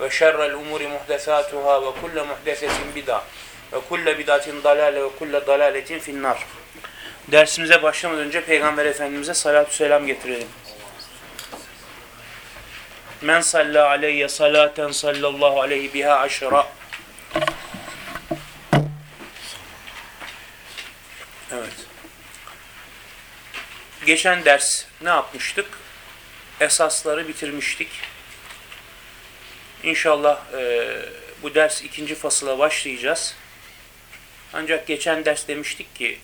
ve şerrel umuri muhdesatuhâ ve kulle muhdesetin bid'a ve kulle bid'atin dalale ve kulle dalaletin finnar. Dersimize başlamadan önce Peygamber Efendimiz'e salatü selam getirelim. Men salla aleyye salaten sallallahu aleyhi biha aşra. Evet. Geçen ders ne yapmıştık? Esasları bitirmiştik İnşallah e, bu ders ikinci fasıla başlayacağız. Ancak geçen ders demiştik ki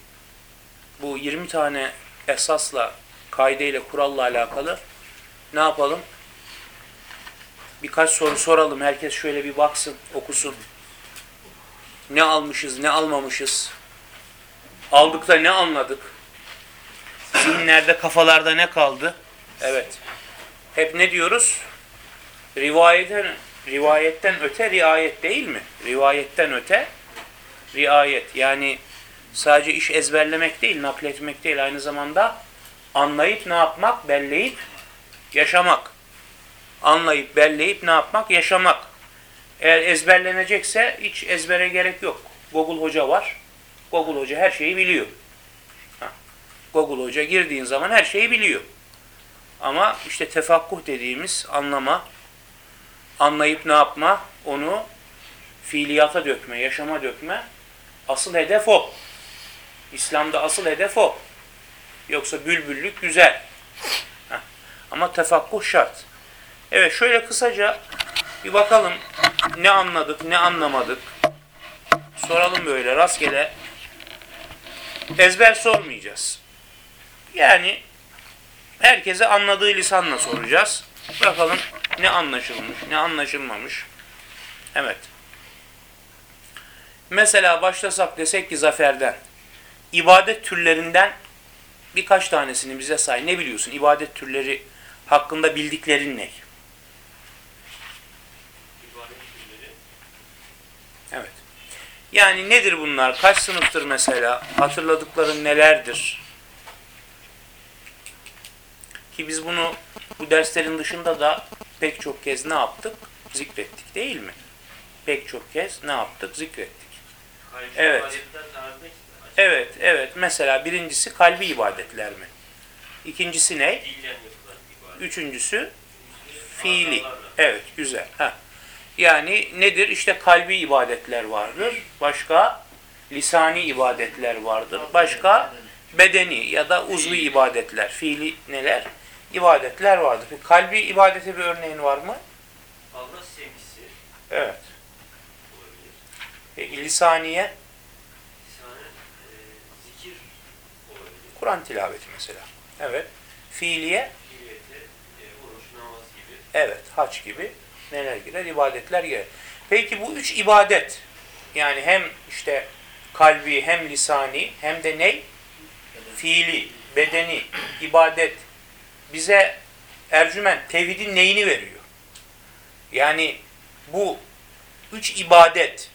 bu 20 tane esasla, kaideyle, kuralla alakalı ne yapalım? Birkaç soru soralım. Herkes şöyle bir baksın, okusun. Ne almışız, ne almamışız? Aldık ne anladık? Zihinlerde, kafalarda ne kaldı? Evet. Hep ne diyoruz? Rivayetten, rivayetten öte riayet değil mi? Rivayetten öte riayet. Yani sadece iş ezberlemek değil, nakletmek değil. Aynı zamanda anlayıp ne yapmak, belleyip yaşamak. Anlayıp, belleyip ne yapmak, yaşamak. Eğer ezberlenecekse hiç ezbere gerek yok. Google Hoca var. Google Hoca her şeyi biliyor. Google Hoca girdiğin zaman her şeyi biliyor. Ama işte tefakkuh dediğimiz anlama, anlayıp ne yapma, onu fiiliyata dökme, yaşama dökme, asıl hedef o. İslam'da asıl hedef o. Yoksa bülbüllük güzel. Ama tefakkuh şart. Evet şöyle kısaca bir bakalım ne anladık, ne anlamadık. Soralım böyle rastgele. Ezber sormayacağız. Yani herkese anladığı lisanla soracağız. Bakalım ne anlaşılmış, ne anlaşılmamış. Evet. Mesela başlasak desek ki zaferden. İbadet türlerinden birkaç tanesini bize say. Ne biliyorsun? İbadet türleri hakkında bildiklerin ne? Evet. Yani nedir bunlar? Kaç sınıftır mesela? Hatırladıkların nelerdir? Ki biz bunu bu derslerin dışında da pek çok kez ne yaptık? Zikrettik değil mi? Pek çok kez ne yaptık? Zikrettik. Evet. Evet, evet. Mesela birincisi kalbi ibadetler mi? İkincisi ne? Üçüncüsü fiili. Evet, güzel. Ha. Yani nedir? İşte kalbi ibadetler vardır. Başka lisani ibadetler vardır. Başka bedeni ya da uzvi ibadetler, fiili neler? İbadetler vardır. Peki, kalbi ibadete bir örneğin var mı? Allah sevgisi Evet. olabilir. Peki lisaniye, Lisane e, zikir olabilir. Kur'an tilaveti mesela. Evet. Fiiliye, Hürriyete, e, oruç, namaz gibi. evet, haç gibi neler girer? İbadetler girer. Peki bu üç ibadet, yani hem işte kalbi, hem lisani, hem de ne? Fiili, bedeni, ibadet bize Ercüment tevhidin neyini veriyor? Yani bu üç ibadet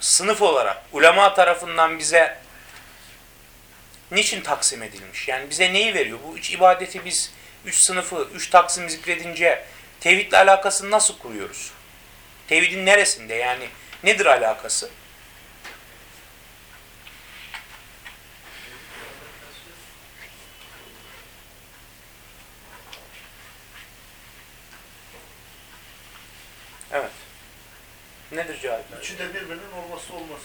sınıf olarak ulema tarafından bize niçin taksim edilmiş? Yani bize neyi veriyor? Bu üç ibadeti biz üç sınıfı, üç taksim zikredince tevhidle alakasını nasıl kuruyoruz? Tevhidin neresinde? Yani nedir alakası? Evet. Nedir cevap? İçinde birbirinin olması olması.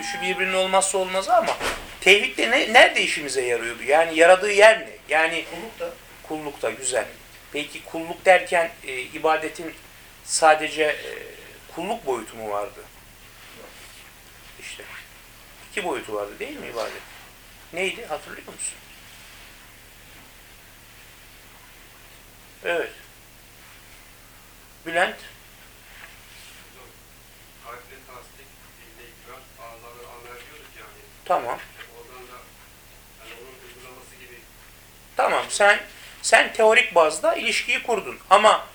üçü birbirinin olmazsa olmazı ama tevhid de ne, nerede işimize yarıyordu? Yani yaradığı yer ne? Yani Kulluk da kullukta güzel. Peki kulluk derken e, ibadetin sadece e, kulluk boyutu mu vardı? İşte iki boyutu vardı değil mi ibadet? Neydi hatırlıyor musun? Evet. Bülent tamam. Tamam sen sen teorik bazda ilişkiyi kurdun ama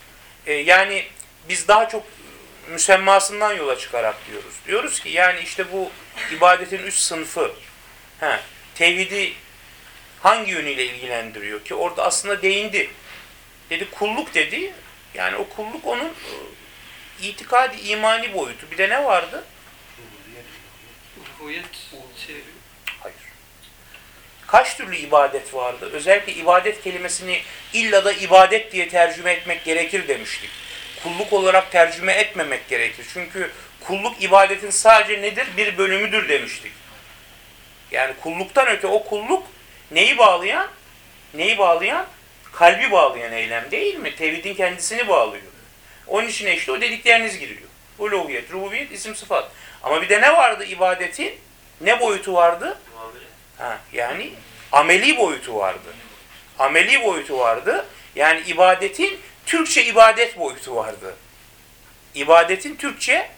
e, yani biz daha çok müsemmasından yola çıkarak diyoruz. Diyoruz ki yani işte bu ibadetin üst sınıfı he, tevhidi hangi yönüyle ilgilendiriyor ki orada aslında değindi. Dedi kulluk dedi. Yani o kulluk onun e, itikadi imani boyutu. Bir de ne vardı? Ruhiyet şey, Hayır. Kaç türlü ibadet vardı? Özellikle ibadet kelimesini illa da ibadet diye tercüme etmek gerekir demiştik. Kulluk olarak tercüme etmemek gerekir. Çünkü kulluk ibadetin sadece nedir? Bir bölümüdür demiştik. Yani kulluktan öte o kulluk neyi bağlayan? Neyi bağlayan? Kalbi bağlayan eylem değil mi? Tevhidin kendisini bağlıyor. Onun içine işte o dedikleriniz giriyor. Uluhiyet, rububiyet, isim sıfat. Ama bir de ne vardı ibadetin? Ne boyutu vardı? Ha, yani ameli boyutu vardı. Ameli boyutu vardı. Yani ibadetin Türkçe ibadet boyutu vardı. İbadetin Türkçe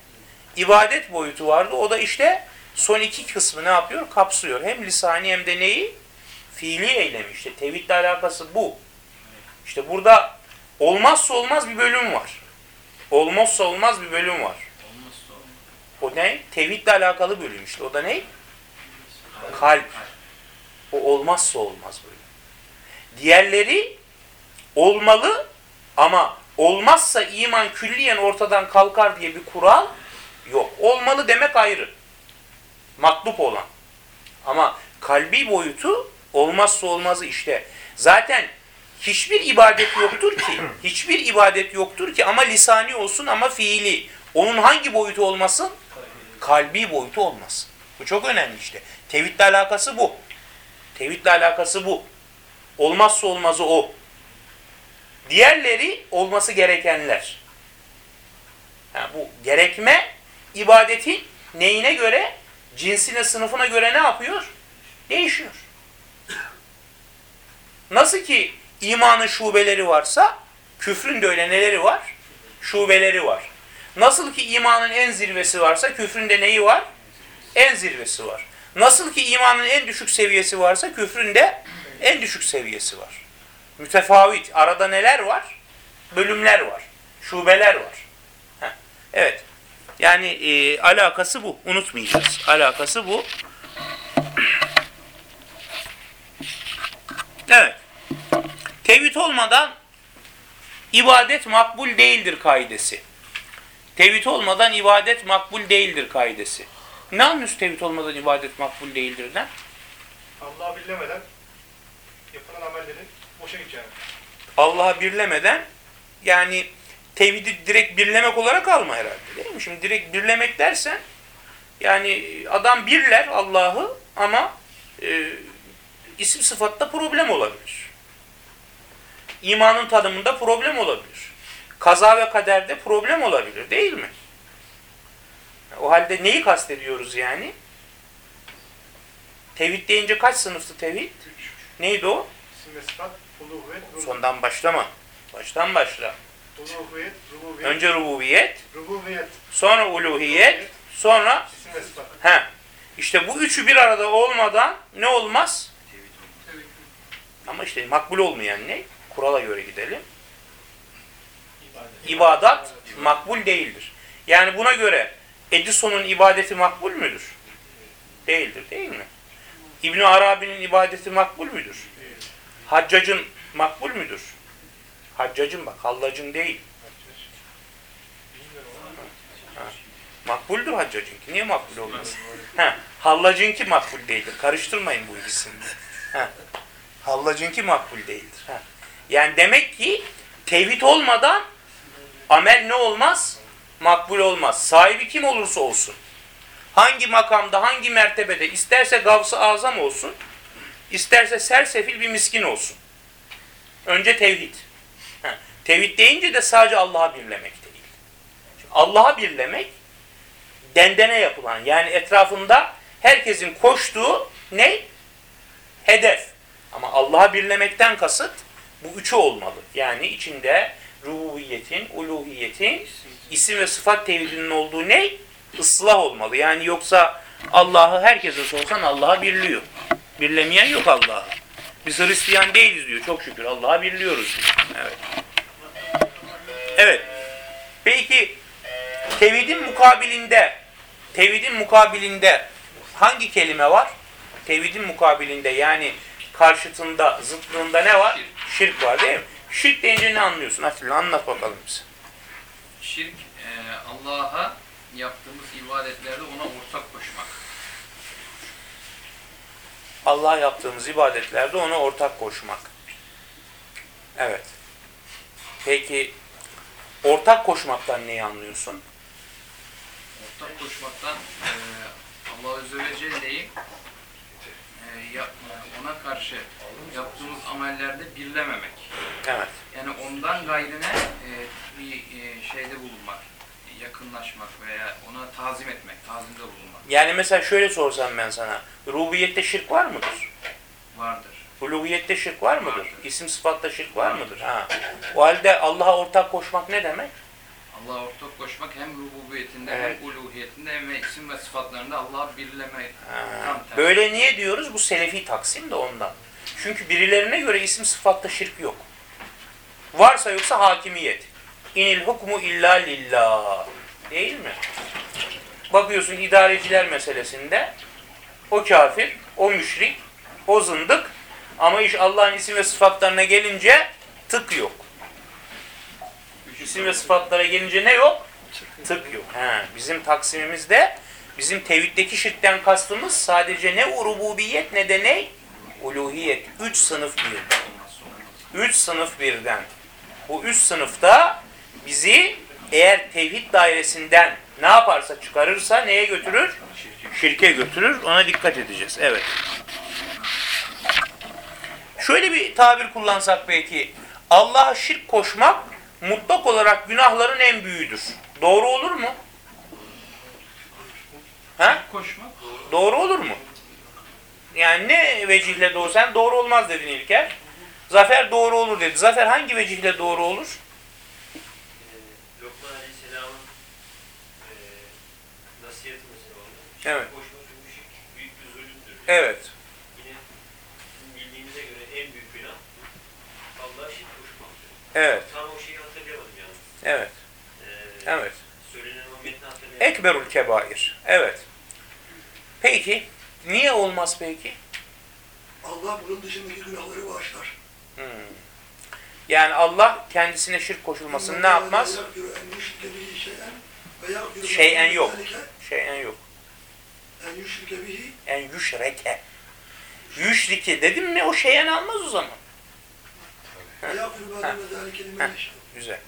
ibadet boyutu vardı. O da işte son iki kısmı ne yapıyor? Kapsıyor. Hem lisani hem de neyi? Fiili eylemi işte. Tevhidle alakası bu. İşte burada olmazsa olmaz bir bölüm var. Olmazsa olmaz bir bölüm var. O ne? Tevhidle alakalı bölüm işte. O da ne? Kalp. O olmazsa olmaz böyle. Diğerleri olmalı ama olmazsa iman külliyen ortadan kalkar diye bir kural yok. Olmalı demek ayrı. Matlub olan. Ama kalbi boyutu olmazsa olmazı işte. Zaten hiçbir ibadet yoktur ki, hiçbir ibadet yoktur ki ama lisani olsun ama fiili. Onun hangi boyutu olmasın? Kalbi boyutu olmasın. Bu çok önemli işte. Tevhidle alakası bu. Tevhidle alakası bu. Olmazsa olmazı o. Diğerleri olması gerekenler. Yani bu gerekme ibadetin neyine göre, cinsine, sınıfına göre ne yapıyor? Değişiyor. Nasıl ki imanın şubeleri varsa, küfrün de öyle neleri var? Şubeleri var. Nasıl ki imanın en zirvesi varsa, küfrün de neyi var? En zirvesi var. Nasıl ki imanın en düşük seviyesi varsa, küfrün de en düşük seviyesi var. Mütefavit. Arada neler var? Bölümler var. Şubeler var. Heh. Evet. Yani e, alakası bu. Unutmayacağız. Alakası bu. Evet. Tevhid olmadan ibadet makbul değildir kaidesi. Tevhid olmadan ibadet makbul değildir kaidesi. Ne anlıyorsun tevhid olmadan ibadet makbul değildir den? Allah'ı bilmeden yapılan amellerin boşa gideceğini. Allah'ı birlemeden yani tevhidi direkt birlemek olarak alma herhalde değil mi? Şimdi direkt birlemek dersen yani adam birler Allah'ı ama e, isim sıfatta problem olabilir. İmanın tanımında problem olabilir. Kaza ve kaderde problem olabilir değil mi? O halde neyi kastediyoruz yani? Tevhid deyince kaç sınıftı tevhid? Neydi o? Sondan başlama. Baştan başla. Rububiyet, Önce rububiyet, rububiyet, sonra uluhiyet, sonra he. İşte bu üçü bir arada olmadan ne olmaz? Ama işte makbul olmayan ne? Kurala göre gidelim. İbadat makbul değildir. Yani buna göre Edison'un ibadeti makbul müdür? Değildir değil mi? İbn Arabi'nin ibadeti makbul müdür? Haccacın makbul müdür? Haccacın bak, hallacın değil. Makbuldür haccacınki. Niye makbul olmasın? Ha, hallacınki makbul değildir. Karıştırmayın bu ikisini. Ha, hallacınki makbul değildir. Ha. Yani demek ki tevhid olmadan amel ne olmaz? Makbul olmaz. Sahibi kim olursa olsun. hangi makamda, hangi mertebede isterse gavs-ı azam olsun, isterse sersefil bir miskin olsun. Önce tevhid. Ha, Tevhid deyince de sadece Allah'a birlemek değil. Allah'a birlemek dendene yapılan yani etrafında herkesin koştuğu ne? Hedef. Ama Allah'a birlemekten kasıt bu üçü olmalı. Yani içinde rububiyetin, uluhiyetin, isim ve sıfat tevhidinin olduğu ne? Islah olmalı. Yani yoksa Allah'ı herkese sorsan Allah'a birliyor. Birlemeyen yok Allah'ı. Biz Hristiyan değiliz diyor. Çok şükür Allah'a birliyoruz diyor. Evet. Evet. Peki tevhidin mukabilinde tevhidin mukabilinde hangi kelime var? Tevhidin mukabilinde yani karşıtında, zıtlığında ne var? Şirk var değil mi? Şirk deyince ne anlıyorsun? Atilla anlat bakalım bize. Şirk, e, Allah'a yaptığımız ibadetlerde ona ortak koşmak. Allah'a yaptığımız ibadetlerde ona ortak koşmak. Evet. Peki ortak koşmaktan neyi anlıyorsun? Ortak koşmaktan e, Allah Azze ve Celle'yi yap- ona karşı yaptığımız amellerde birlememek. Evet. Yani ondan gayrine e, bir e, şeyde bulunmak, yakınlaşmak veya ona tazim etmek, tazimde bulunmak Yani mesela şöyle sorsam ben sana. Rububiyette şirk var mıdır? vardır. Uluhiyette şirk var mıdır? Vardır. İsim sıfatta şirk var mıdır? Ha. O halde Allah'a ortak koşmak ne demek? Allah'a ortak koşmak hem rububiyetinde Evet. hem uluhiyetinde hem ve isim ve sıfatlarında Allah'a birleme Ha. tam tersi. Böyle niye diyoruz? Bu selefi taksim de ondan. Çünkü birilerine göre isim sıfatta şirk yok. Varsa yoksa hakimiyet. İnil hukmu illa lillah. Değil mi? Bakıyorsun idareciler meselesinde o kafir, o müşrik, o zındık ama iş Allah'ın isim ve sıfatlarına gelince tık yok. İsim ve sıfatlara gelince ne yok? Tık yok. He, bizim taksimimizde bizim tevhiddeki şirkten kastımız sadece ne rububiyet ne de ne? Uluhiyet. Üç sınıf birden. Üç sınıf birden. Bu üç sınıfta bizi eğer tevhid dairesinden ne yaparsa çıkarırsa neye götürür? Şirke götürür. Ona dikkat edeceğiz. Evet. Şöyle bir tabir kullansak belki. Allah'a şirk koşmak mutlak olarak günahların en büyüğüdür. Doğru olur mu? Ha? koşmak Doğru olur mu? Yani ne vecihle doğru? Sen doğru olmaz dedin İlker. Zafer doğru olur dedi. Zafer hangi vecihle doğru olur? Lokman Aleyhisselam'ın e, nasihati mesela Evet. koşmak büyük bir zulümdür. Evet. Yine bildiğimize göre en büyük günah Allah'a şirk koşmaktır. Evet. Tam o. Evet. Ee, Evet. Ekberul kebair. Evet. Peki. Niye olmaz peki? Allah bunun dışındaki günahları bağışlar. Hmm. Yani Allah kendisine şirk koşulmasını ne yapmaz? Şeyen yok. Şeyen yok. En yüşrike bihi En yüşreke. Yüşriki dedim mi o şeyen almaz o zaman. Güzel.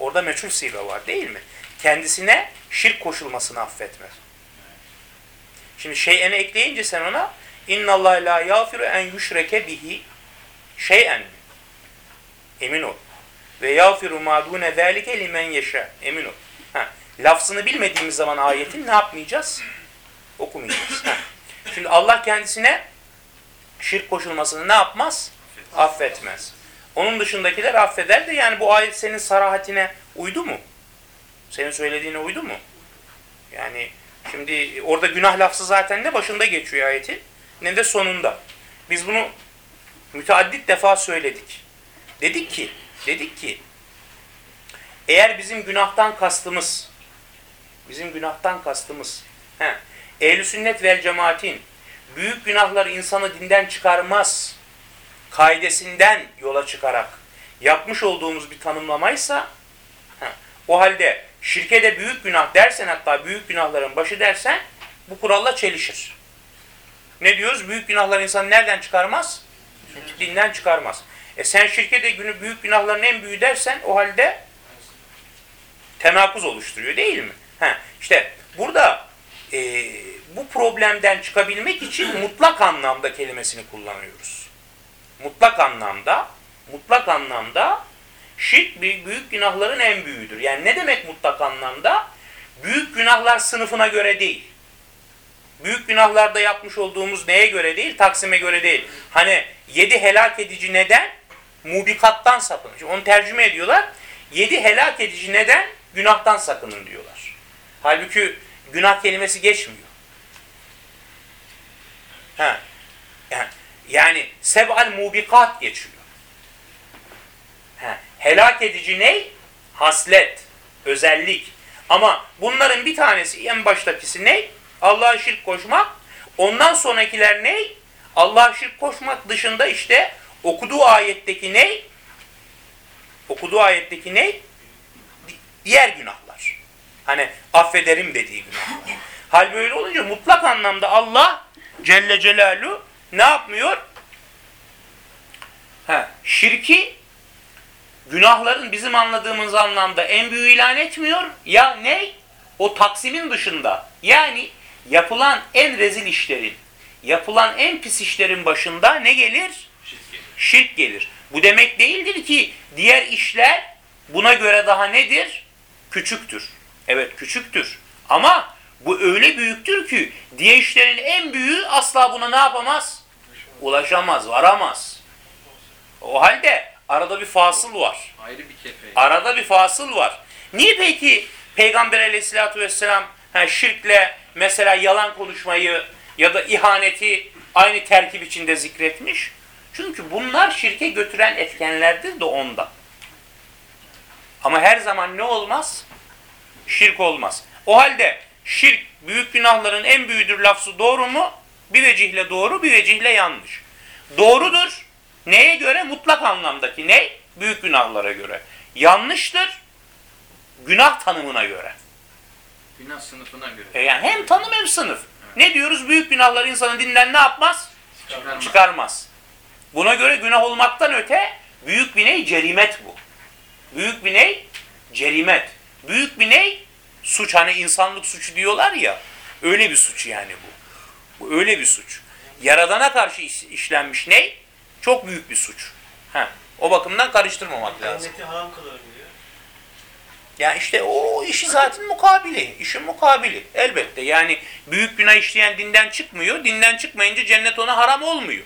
Orada meçhul siga var değil mi? Kendisine şirk koşulmasını affetmez. Şimdi şeyene ekleyince sen ona inna Allah la yafiru en yüşreke bihi şeyen emin ol. Ve yafiru ma dune zalike limen yeşâ. Emin ol. Ha. Lafzını bilmediğimiz zaman ayetin ne yapmayacağız? Okumayacağız. Ha. Şimdi Allah kendisine şirk koşulmasını ne yapmaz? Affetmez. Onun dışındakiler affeder de yani bu ayet senin sarahatine uydu mu? Senin söylediğine uydu mu? Yani şimdi orada günah lafzı zaten ne başında geçiyor ayetin ne de sonunda. Biz bunu müteaddit defa söyledik. Dedik ki, dedik ki eğer bizim günahtan kastımız bizim günahtan kastımız he, ehl sünnet vel cemaatin büyük günahlar insanı dinden çıkarmaz kaidesinden yola çıkarak yapmış olduğumuz bir tanımlamaysa o halde şirke de büyük günah dersen hatta büyük günahların başı dersen bu kuralla çelişir. Ne diyoruz? Büyük günahlar insan nereden çıkarmaz? Dinden çıkarmaz. E sen şirke de günü büyük günahların en büyüğü dersen o halde tenakuz oluşturuyor değil mi? Ha, işte burada e, bu problemden çıkabilmek için mutlak anlamda kelimesini kullanıyoruz. Mutlak anlamda, mutlak anlamda şirk büyük, günahların en büyüğüdür. Yani ne demek mutlak anlamda? Büyük günahlar sınıfına göre değil. Büyük günahlarda yapmış olduğumuz neye göre değil? Taksime göre değil. Hani yedi helak edici neden? Mubikattan sakının. Şimdi onu tercüme ediyorlar. Yedi helak edici neden? Günahtan sakının diyorlar. Halbuki günah kelimesi geçmiyor. Ha. Yani, yani seb'al mubikat geçiyor. Ha. Helak edici ne? Haslet, özellik. Ama bunların bir tanesi en baştakisi ne? Allah'a şirk koşmak. Ondan sonrakiler ne? Allah'a şirk koşmak dışında işte okuduğu ayetteki ne? Okuduğu ayetteki ne? Di- Diğer günahlar. Hani affederim dediği günahlar. Hal böyle olunca mutlak anlamda Allah Celle Celaluhu ne yapmıyor? Ha, şirki günahların bizim anladığımız anlamda en büyüğü ilan etmiyor. Ya ne? O taksimin dışında. Yani yapılan en rezil işlerin, yapılan en pis işlerin başında ne gelir? Şirk gelir. Bu demek değildir ki diğer işler buna göre daha nedir? Küçüktür. Evet küçüktür. Ama bu öyle büyüktür ki diğer işlerin en büyüğü asla buna ne yapamaz? Ulaşamaz, varamaz. O halde arada bir fasıl var. Ayrı bir kefe. Arada bir fasıl var. Niye peki Peygamber aleyhissalatü vesselam ha, şirkle mesela yalan konuşmayı ya da ihaneti aynı terkip içinde zikretmiş? Çünkü bunlar şirke götüren etkenlerdir de onda. Ama her zaman ne olmaz? Şirk olmaz. O halde şirk büyük günahların en büyüğüdür lafzı doğru mu? Bir vecihle doğru, bir vecihle yanlış. Doğrudur. Neye göre? Mutlak anlamdaki ne? Büyük günahlara göre. Yanlıştır. Günah tanımına göre. Günah sınıfına göre. E yani hem tanım hem sınıf. Ne diyoruz? Büyük günahlar insanın dinden ne yapmaz? Çıkarma. Çıkarmaz. Buna göre günah olmaktan öte büyük bir ney? Cerimet bu. Büyük bir ney? Cerimet. Büyük bir ney? Suç. Hani insanlık suçu diyorlar ya. Öyle bir suç yani bu. Bu öyle bir suç. Yaradana karşı iş- işlenmiş ney? Çok büyük bir suç. Ha. O bakımdan karıştırmamak lazım. Cenneti haram kılar diyor. Ya işte o işi zaten mukabili. işin mukabili. Elbette. Yani büyük günah işleyen dinden çıkmıyor. Dinden çıkmayınca cennet ona haram olmuyor.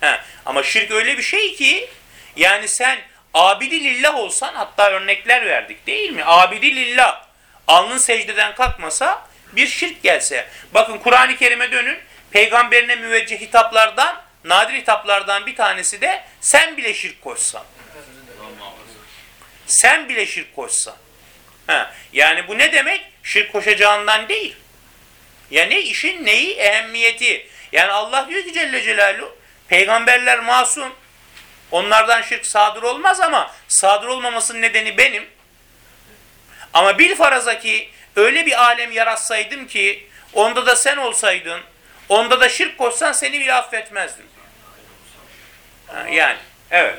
He. Ama şirk öyle bir şey ki yani sen abidi lillah olsan hatta örnekler verdik değil mi? Abidi lillah alnın secdeden kalkmasa bir şirk gelse. Bakın Kur'an-ı Kerim'e dönün. Peygamberine müvecceh hitaplardan nadir hitaplardan bir tanesi de sen bile şirk koşsan. Sen bile şirk koşsan. Ha, yani bu ne demek? Şirk koşacağından değil. Ya ne işin neyi? Ehemmiyeti. Yani Allah diyor ki Celle Celaluhu peygamberler masum. Onlardan şirk sadır olmaz ama sadır olmamasının nedeni benim. Ama bil faraza ki öyle bir alem yaratsaydım ki onda da sen olsaydın, onda da şirk koşsan seni bile affetmezdim. Ha, yani evet.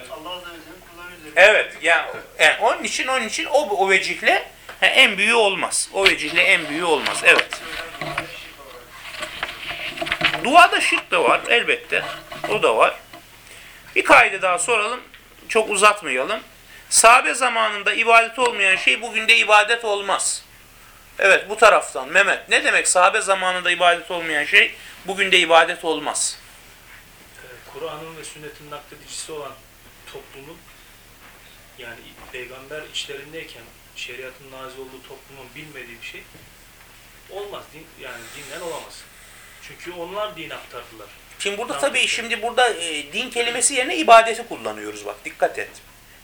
Evet yani, yani onun için onun için o o vecihle ha, en büyüğü olmaz. O vecihle en büyüğü olmaz. Evet. Duada şirk de var elbette. O da var. Bir kaydı daha soralım. Çok uzatmayalım. Sahabe zamanında ibadet olmayan şey bugün de ibadet olmaz. Evet bu taraftan Mehmet. Ne demek sahabe zamanında ibadet olmayan şey bugün de ibadet olmaz. Ee, Kur'an'ın ve sünnetin nakledicisi olan toplumun yani peygamber içlerindeyken şeriatın nazil olduğu toplumun bilmediği bir şey olmaz. Din, yani dinden olamaz. Çünkü onlar din aktardılar. Şimdi burada Tamam. tabii şimdi burada e, din kelimesi yerine ibadeti kullanıyoruz bak dikkat et.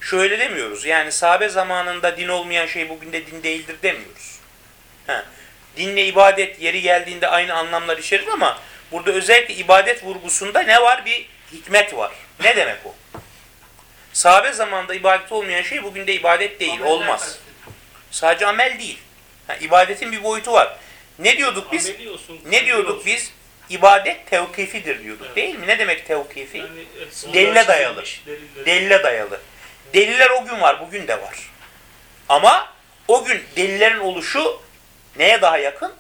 Şöyle demiyoruz yani sahabe zamanında din olmayan şey bugün de din değildir demiyoruz. Ha. Dinle ibadet yeri geldiğinde aynı anlamlar içerir ama burada özellikle ibadet vurgusunda ne var? Bir hikmet var. Ne demek o? Sahabe zamanında ibadet olmayan şey bugün de ibadet değil, olmaz. Sadece amel değil. Ha, ibadetin bir boyutu var. Ne diyorduk biz? Olsun, Ne diyorduk olsun. biz? İbadet tevkifidir diyorduk Evet. değil mi? Ne demek tevkifi? Yani, e, Delile dayalı. delilleri- Delile dayalı. Deliller o gün var, bugün de var. Ama o gün delillerin oluşu neye daha yakın?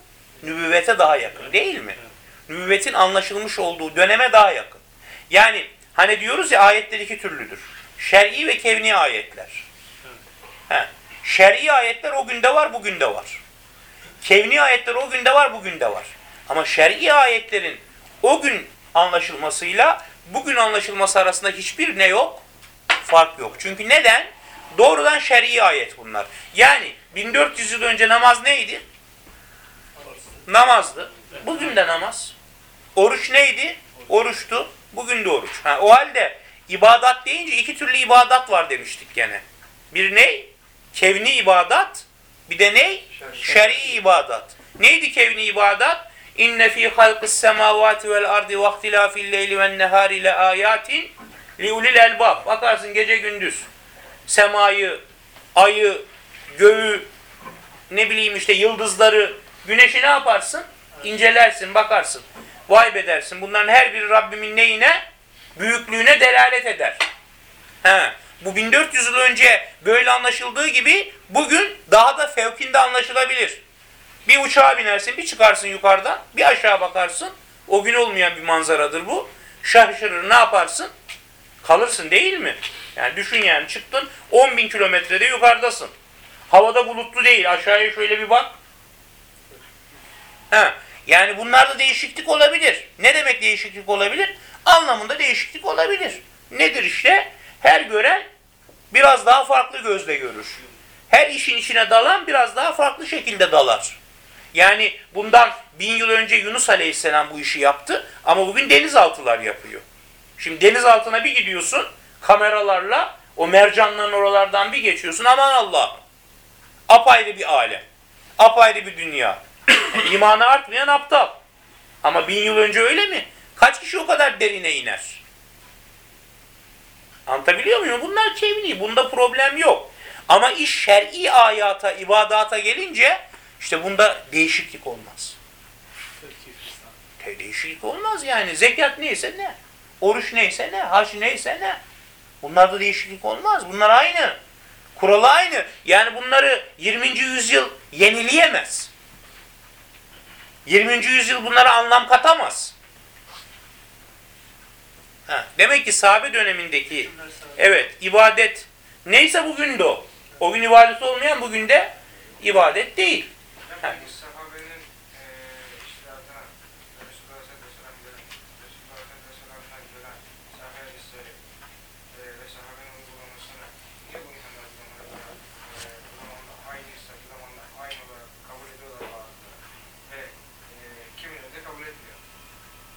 Nübüvvete daha yakın değil mi? Nübüvvetin anlaşılmış olduğu döneme daha yakın. Yani hani diyoruz ya ayetler iki türlüdür. Şer'i ve kevni ayetler. He. Şer'i ayetler o günde var, bugün de var. Kevni ayetler o günde var, bugün de var. Ama şer'i ayetlerin o gün anlaşılmasıyla bugün anlaşılması arasında hiçbir ne yok? Fark yok. Çünkü neden? Doğrudan şer'i ayet bunlar. Yani 1400 yıl önce namaz neydi? Namazdı. Bugün de namaz. Oruç neydi? Oruçtu. Bugün de oruç. Ha, o halde ibadat deyince iki türlü ibadat var demiştik gene. Bir ne? Kevni ibadat. Bir de ne? Şer'i ibadat. Neydi kevni ibadat? İnne fî halqis semâvâti vel ardi ve ihtilâfil leyli ven nehâri le âyâtin li ulil elbab. Bakarsın gece gündüz semayı, ayı, göğü, ne bileyim işte yıldızları, güneşi ne yaparsın? İncelersin, bakarsın. Vay be dersin. Bunların her biri Rabbimin neyine? Büyüklüğüne delalet eder. He. Bu 1400 yıl önce böyle anlaşıldığı gibi bugün daha da fevkinde anlaşılabilir. Bir uçağa binersin, bir çıkarsın yukarıdan, bir aşağı bakarsın. O gün olmayan bir manzaradır bu. Şaşırır, ne yaparsın? Kalırsın değil mi? Yani düşün yani çıktın 10 bin kilometrede yukarıdasın. Havada bulutlu değil. Aşağıya şöyle bir bak. Ha, yani bunlarda değişiklik olabilir. Ne demek değişiklik olabilir? Anlamında değişiklik olabilir. Nedir işte? Her gören biraz daha farklı gözle görür. Her işin içine dalan biraz daha farklı şekilde dalar. Yani bundan bin yıl önce Yunus Aleyhisselam bu işi yaptı ama bugün denizaltılar yapıyor. Şimdi denizaltına bir gidiyorsun kameralarla o mercanların oralardan bir geçiyorsun aman Allah'ım. Apayrı bir alem. Apayrı bir dünya. Yani imanı artmayan aptal. Ama bin yıl önce öyle mi? Kaç kişi o kadar derine iner? Anlatabiliyor muyum? Bunlar kevni. Bunda problem yok. Ama iş şer'i ayata, ibadata gelince işte bunda değişiklik olmaz. Te- Değişiklik olmaz yani. Zekat neyse ne? Oruç neyse ne? Hac neyse ne? Bunlarda değişiklik olmaz. Bunlar aynı. Kuralı aynı. Yani bunları 20. yüzyıl yenileyemez. 20. yüzyıl bunlara anlam katamaz. Ha, demek ki sahabe dönemindeki evet ibadet neyse bugün de o. O gün ibadet olmayan bugün de ibadet değil. Ha. Yani sahabenin eee işte adına Resulullah Aleyhisselam gelen, Resulullah Aleyhisselam'dan gelen sahabe hadisleri eee ve sahabenin uygulamasını niye bu insanlar zamanında eee zamanla aynıysa zamanla aynı olarak kabul ediyorlar bazıları ve eee kimileri de kabul etmiyor.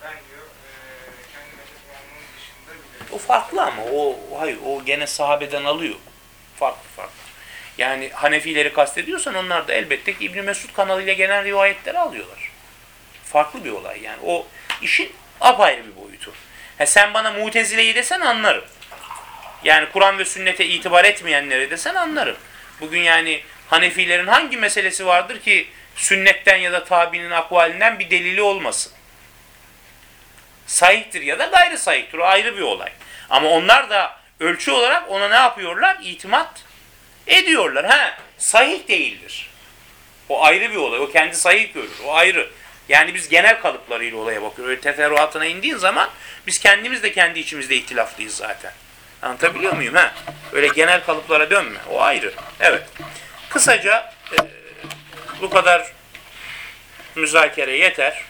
Ben diyor eee kendi mezhep imamının dışında bile O farklı ama o hayır o gene sahabeden alıyor. Farklı farklı. Yani Hanefileri kastediyorsan onlar da elbette ki İbn Mesud kanalıyla gelen rivayetleri alıyorlar. Farklı bir olay yani. O işin apayrı bir boyutu. Ha sen bana Mutezile'yi desen anlarım. Yani Kur'an ve sünnete itibar etmeyenleri desen anlarım. Bugün yani Hanefilerin hangi meselesi vardır ki sünnetten ya da tabinin akvalinden bir delili olmasın? Sahihtir ya da gayri sahihtir. O ayrı bir olay. Ama onlar da ölçü olarak ona ne yapıyorlar? İtimat ediyorlar. Ha, sahih değildir. O ayrı bir olay. O kendi sahih görür. O ayrı. Yani biz genel kalıplarıyla olaya bakıyoruz. Öyle teferruatına indiğin zaman biz kendimiz de kendi içimizde ihtilaflıyız zaten. Anlatabiliyor muyum? Ha? Öyle genel kalıplara dönme. O ayrı. Evet. Kısaca e, bu kadar müzakere yeter.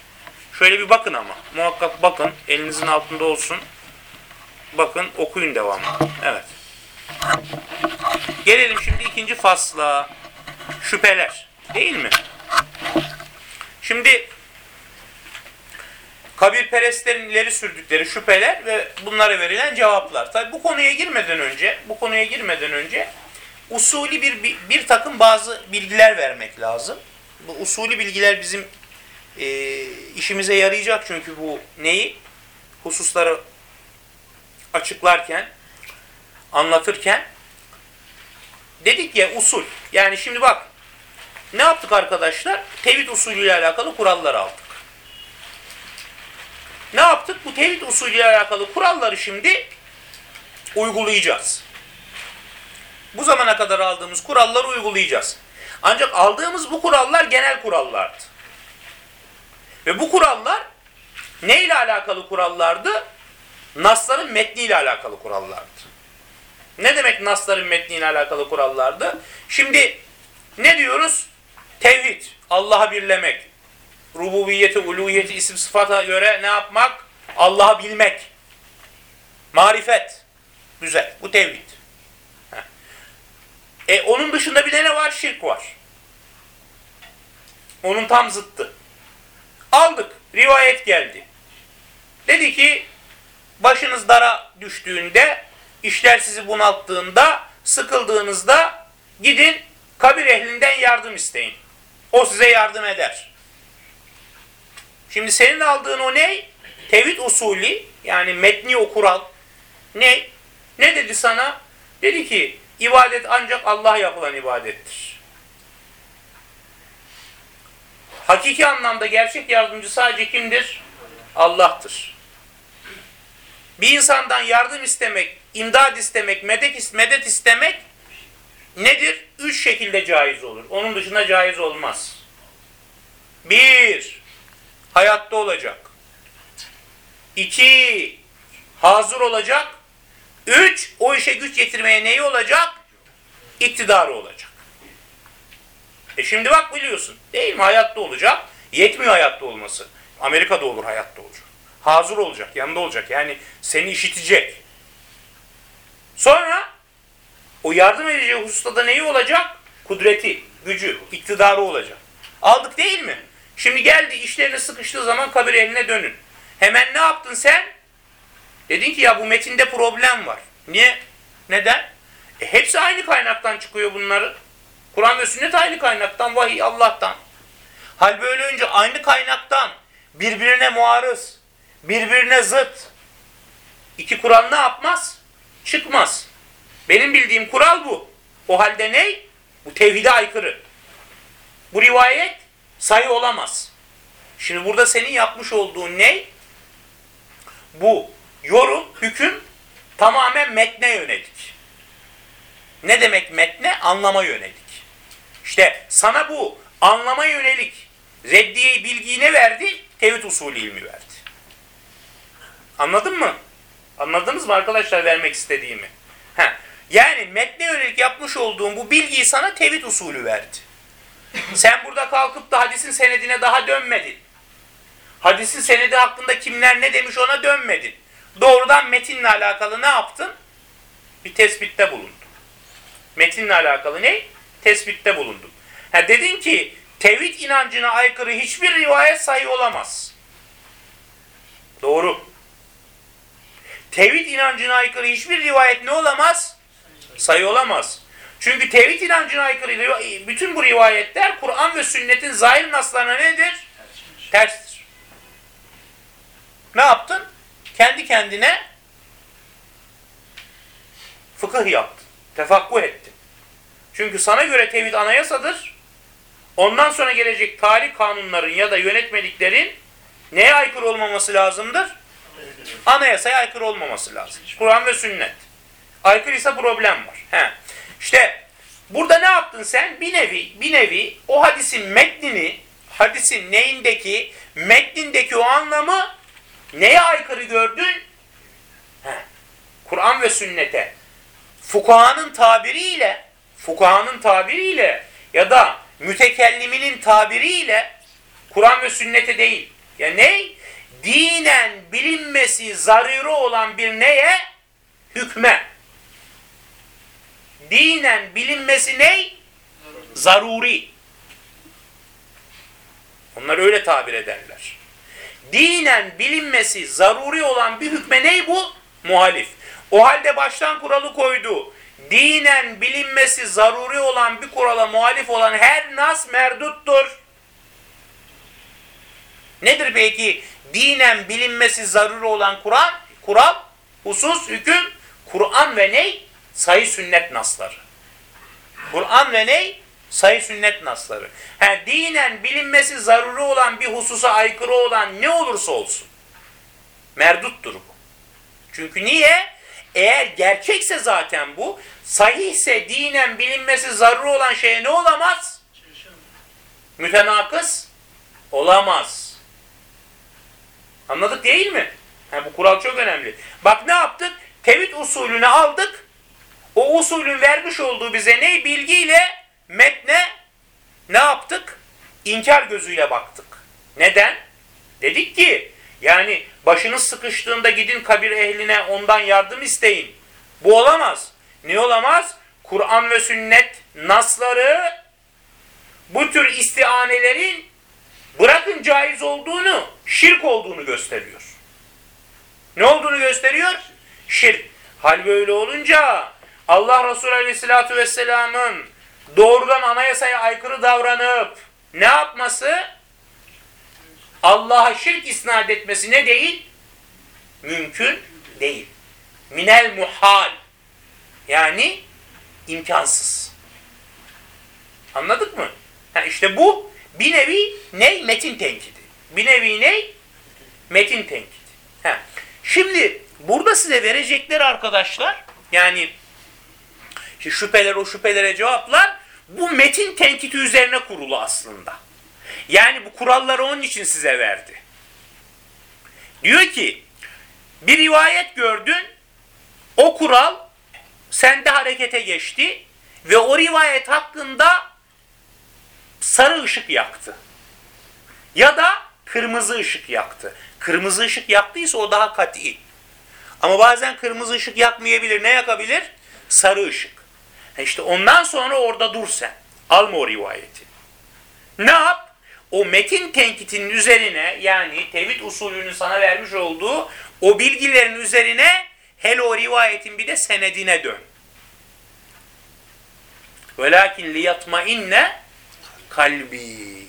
Şöyle bir bakın ama. Muhakkak bakın. Elinizin altında olsun. Bakın okuyun devamlı. Evet. Gelelim şimdi ikinci fasla. Şüpheler. Değil mi? Şimdi kabirperestlerin ileri sürdükleri şüpheler ve bunlara verilen cevaplar. Tabi bu konuya girmeden önce, bu konuya girmeden önce usulü bir, bir, bir takım bazı bilgiler vermek lazım. Bu usulü bilgiler bizim e, işimize yarayacak çünkü bu neyi? Hususları açıklarken, anlatırken dedik ya usul. Yani şimdi bak ne yaptık arkadaşlar? Tevhid usulüyle alakalı kurallar aldık. Ne yaptık? Bu tevhid usulüyle alakalı kuralları şimdi uygulayacağız. Bu zamana kadar aldığımız kuralları uygulayacağız. Ancak aldığımız bu kurallar genel kurallardı. Ve bu kurallar ne ile alakalı kurallardı? Nasların metniyle alakalı kurallardı. Ne demek nasların metniyle alakalı kurallardı? Şimdi ne diyoruz? Tevhid, Allah'ı birlemek. Rububiyeti, uluhiyeti, isim sıfata göre ne yapmak? Allah'ı bilmek. Marifet. Güzel. Bu tevhid. E onun dışında bir de ne var? Şirk var. Onun tam zıttı. Aldık. Rivayet geldi. Dedi ki başınız dara düştüğünde, işler sizi bunalttığında, sıkıldığınızda gidin kabir ehlinden yardım isteyin. O size yardım eder. Şimdi senin aldığın o ne? Tevhid usulü yani metni o kural. Ne? Ne dedi sana? Dedi ki ibadet ancak Allah yapılan ibadettir. Hakiki anlamda gerçek yardımcı sadece kimdir? Allah'tır. Bir insandan yardım istemek, imdad istemek, medet, medet istemek nedir? Üç şekilde caiz olur. Onun dışında caiz olmaz. Bir, hayatta olacak. İki, hazır olacak. Üç, o işe güç getirmeye neyi olacak? İktidarı olacak. E şimdi bak biliyorsun. Değil mi? Hayatta olacak. Yetmiyor hayatta olması. Amerika'da olur hayatta olacak. Hazır olacak, yanında olacak. Yani seni işitecek. Sonra o yardım edeceği hususta da neyi olacak? Kudreti, gücü, iktidarı olacak. Aldık değil mi? Şimdi geldi işlerine sıkıştığı zaman kabir eline dönün. Hemen ne yaptın sen? Dedin ki ya bu metinde problem var. Niye? Neden? E hepsi aynı kaynaktan çıkıyor bunları. Kur'an ve sünnet aynı kaynaktan, vahiy Allah'tan. Hal böyle önce aynı kaynaktan birbirine muarız, birbirine zıt. İki Kur'an ne yapmaz? Çıkmaz. Benim bildiğim kural bu. O halde ne? Bu tevhide aykırı. Bu rivayet sayı olamaz. Şimdi burada senin yapmış olduğun ne? Bu yorum, hüküm tamamen metne yönelik. Ne demek metne? Anlama yönelik. İşte sana bu anlama yönelik reddiyeyi bilgiyi ne verdi? Tevhid usulü ilmi verdi. Anladın mı? Anladınız mı arkadaşlar vermek istediğimi? Heh. Yani metne yönelik yapmış olduğum bu bilgiyi sana tevhid usulü verdi. Sen burada kalkıp da hadisin senedine daha dönmedin. Hadisin senedi hakkında kimler ne demiş ona dönmedin. Doğrudan metinle alakalı ne yaptın? Bir tespitte bulundun. Metinle alakalı ne? Tespitte bulundun. Ha dedin ki tevhid inancına aykırı hiçbir rivayet sahih olamaz. Doğru. Tevhid inancına aykırı hiçbir rivayet ne olamaz? Sayı olamaz. Çünkü tevhid inancına aykırı bütün bu rivayetler Kur'an ve sünnetin zahir naslarına nedir? Terstir. Ne yaptın? Kendi kendine fıkıh yaptın. Tefakkuh ettin. Çünkü sana göre tevhid anayasadır. Ondan sonra gelecek tarih kanunların ya da yönetmeliklerin neye aykırı olmaması lazımdır? Anayasaya aykırı olmaması lazım. Kur'an ve sünnet. Aykırıysa problem var. He. İşte burada ne yaptın sen? Bir nevi, bir nevi o hadisin metnini, hadisin neyindeki, metnindeki o anlamı neye aykırı gördün? Kur'an ve sünnete. Fukahanın tabiriyle, fukahanın tabiriyle ya da mütekelliminin tabiriyle Kur'an ve sünnete değil. Ya ne? Dinen bilinmesi zaruri olan bir neye? Hükme. Dinen bilinmesi ne? Zaruri. Onlar öyle tabir ederler. Dinen bilinmesi zaruri olan bir hükme ne bu? Muhalif. O halde baştan kuralı koydu. Dinen bilinmesi zaruri olan bir kurala muhalif olan her nas merduttur. Nedir peki dinen bilinmesi zaruri olan Kur'an? Kural, husus, hüküm, Kur'an ve ney? Sayı sünnet nasları. Kur'an ve ney? Sayı sünnet nasları. Ha, dinen bilinmesi zaruri olan bir hususa aykırı olan ne olursa olsun. Merduttur bu. Çünkü niye? Eğer gerçekse zaten bu, sahihse dinen bilinmesi zaruri olan şeye ne olamaz? Mütenakız olamaz. Anladık değil mi? Ha, bu kural çok önemli. Bak ne yaptık? Tevhid usulünü aldık. O usulün vermiş olduğu bize ne bilgiyle metne ne yaptık? İnkar gözüyle baktık. Neden? Dedik ki yani başınız sıkıştığında gidin kabir ehline ondan yardım isteyin. Bu olamaz. Ne olamaz? Kur'an ve sünnet nasları bu tür istianelerin bırakın caiz olduğunu, şirk olduğunu gösteriyor. Ne olduğunu gösteriyor? Şirk. Hal böyle olunca Allah Resulü Aleyhisselatü Vesselam'ın doğrudan anayasaya aykırı davranıp ne yapması? Allah'a şirk isnat etmesi ne değil? Mümkün değil. Minel muhal. Yani imkansız. Anladık mı? Ha işte bu bir nevi ne? Metin tenkidi. Bir nevi ne? Metin tenkidi. Ha. Şimdi burada size verecekler arkadaşlar yani işte şüpheler o şüphelere cevaplar bu metin tenkiti üzerine kurulu aslında. Yani bu kuralları onun için size verdi. Diyor ki bir rivayet gördün o kural sende harekete geçti ve o rivayet hakkında sarı ışık yaktı. Ya da kırmızı ışık yaktı. Kırmızı ışık yaktıysa o daha kat'i. Ama bazen kırmızı ışık yakmayabilir. Ne yakabilir? Sarı ışık. İşte ondan sonra orada dur sen. Alma o rivayeti. Ne yap? O metin tenkitinin üzerine yani tevhid usulünün sana vermiş olduğu o bilgilerin üzerine hele o rivayetin bir de senedine dön. Velakin liyatmainne kalbi.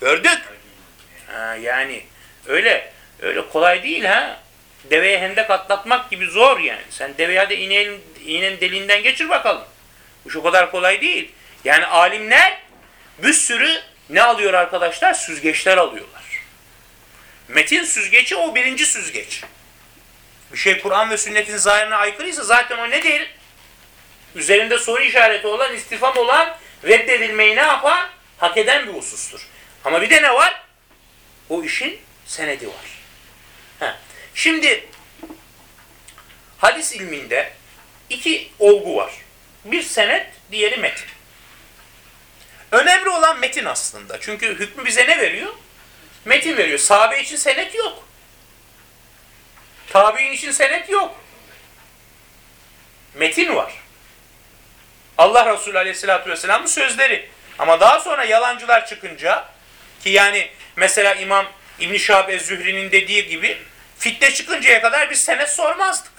Gördük. Ha, yani öyle öyle kolay değil ha. Deveye hendek atlatmak gibi zor yani. Sen deveye hadi iğnenin, iğnenin deliğinden geçir bakalım. Bu şu kadar kolay değil. Yani alimler bir sürü ne alıyor arkadaşlar? Süzgeçler alıyorlar. Metin süzgeci o birinci süzgeç. Bir şey Kur'an ve sünnetin zahirine aykırıysa zaten o nedir? Üzerinde soru işareti olan, istifam olan, reddedilmeyi ne yapan? Hak eden bir husustur. Ama bir de ne var? O işin senedi var. Heh. Şimdi hadis ilminde iki olgu var. Bir senet, diğeri metin. Önemli olan metin aslında. Çünkü hükmü bize ne veriyor? Metin veriyor. Sahabe için senet yok. Tabi'in için senet yok. Metin var. Allah Resulü Aleyhisselatü Vesselam'ın sözleri. Ama daha sonra yalancılar çıkınca ki yani mesela İmam İbn-i Şahab Ez-Zühri'nin dediği gibi fitne çıkıncaya kadar biz senet sormazdık.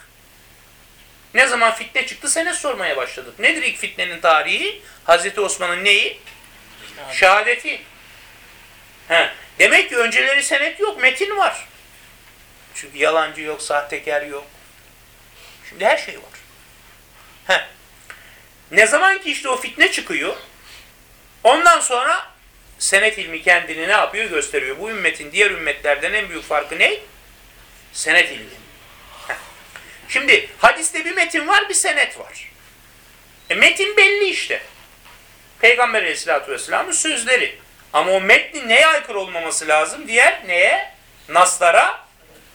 Ne zaman fitne çıktı senet sormaya başladık. Nedir ilk fitnenin tarihi? Hazreti Osman'ın neyi? Şehadeti. He. Demek ki önceleri senet yok, metin var. Çünkü yalancı yok, sahtekar yok. Şimdi her şey var. He. Ne zaman ki işte o fitne çıkıyor, ondan sonra senet ilmi kendini ne yapıyor gösteriyor. Bu ümmetin diğer ümmetlerden en büyük farkı ne? Senet ilmi. Heh. Şimdi hadiste bir metin var, bir senet var. E, metin belli işte. Peygamber aleyhissalatü vesselamın sözleri. Ama o metnin neye aykırı olmaması lazım? Diğer neye? Naslara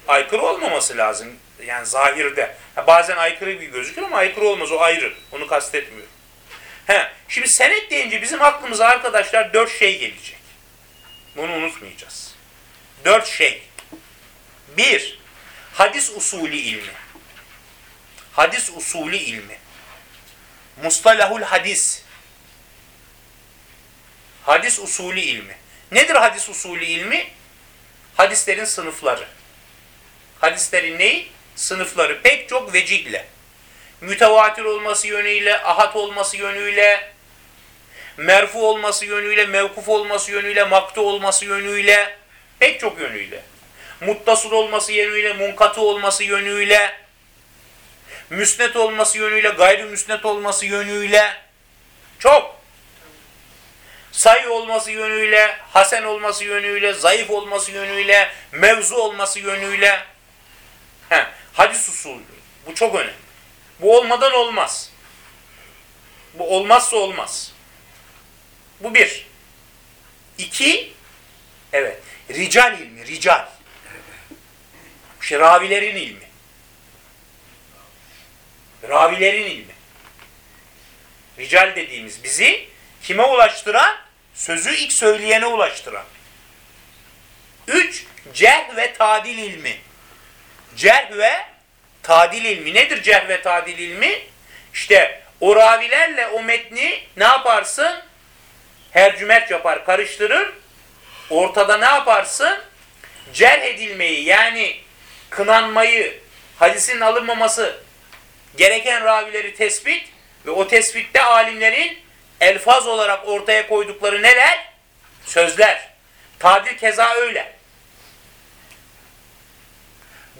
aykırı olmaması lazım. Yani zahirde. Ha, bazen aykırı gibi gözükür ama aykırı olmaz. O ayrı. Onu kastetmiyorum. He, şimdi senet deyince bizim aklımıza arkadaşlar dört şey gelecek. Bunu unutmayacağız. Dört şey. Bir, hadis usulü ilmi. Hadis usulü ilmi. Mustalahul hadis. Hadis usulü ilmi. Nedir hadis usulü ilmi? Hadislerin sınıfları. Hadislerin neyi? Sınıfları pek çok vecihle. Mütevatir olması yönüyle, ahat olması yönüyle, merfu olması yönüyle, mevkuf olması yönüyle, maktu olması yönüyle, pek çok yönüyle. Muttasıl olması yönüyle, munkatı olması yönüyle, müsnet olması yönüyle, gayri müsnet olması yönüyle, çok. Sayı olması yönüyle, hasen olması yönüyle, zayıf olması yönüyle, mevzu olması yönüyle. He, hadis usulü. Bu çok önemli. Bu olmadan olmaz. Bu olmazsa olmaz. Bu bir. İki, evet, rical ilmi, rical. İşte ravilerin ilmi. Ravilerin ilmi. Rical dediğimiz bizi kime ulaştıran? Sözü ilk söyleyene ulaştıran. Üç, cerh ve tadil ilmi. Cerh ve tadil ilmi. Nedir cerh ve tadil ilmi? İşte o ravilerle o metni ne yaparsın? Hercümerç yapar, karıştırır. Ortada ne yaparsın? Cerh edilmeyi yani kınanmayı, hadisin alınmaması gereken ravileri tespit ve o tespitte alimlerin elfaz olarak ortaya koydukları neler? Sözler. Tadil keza öyle.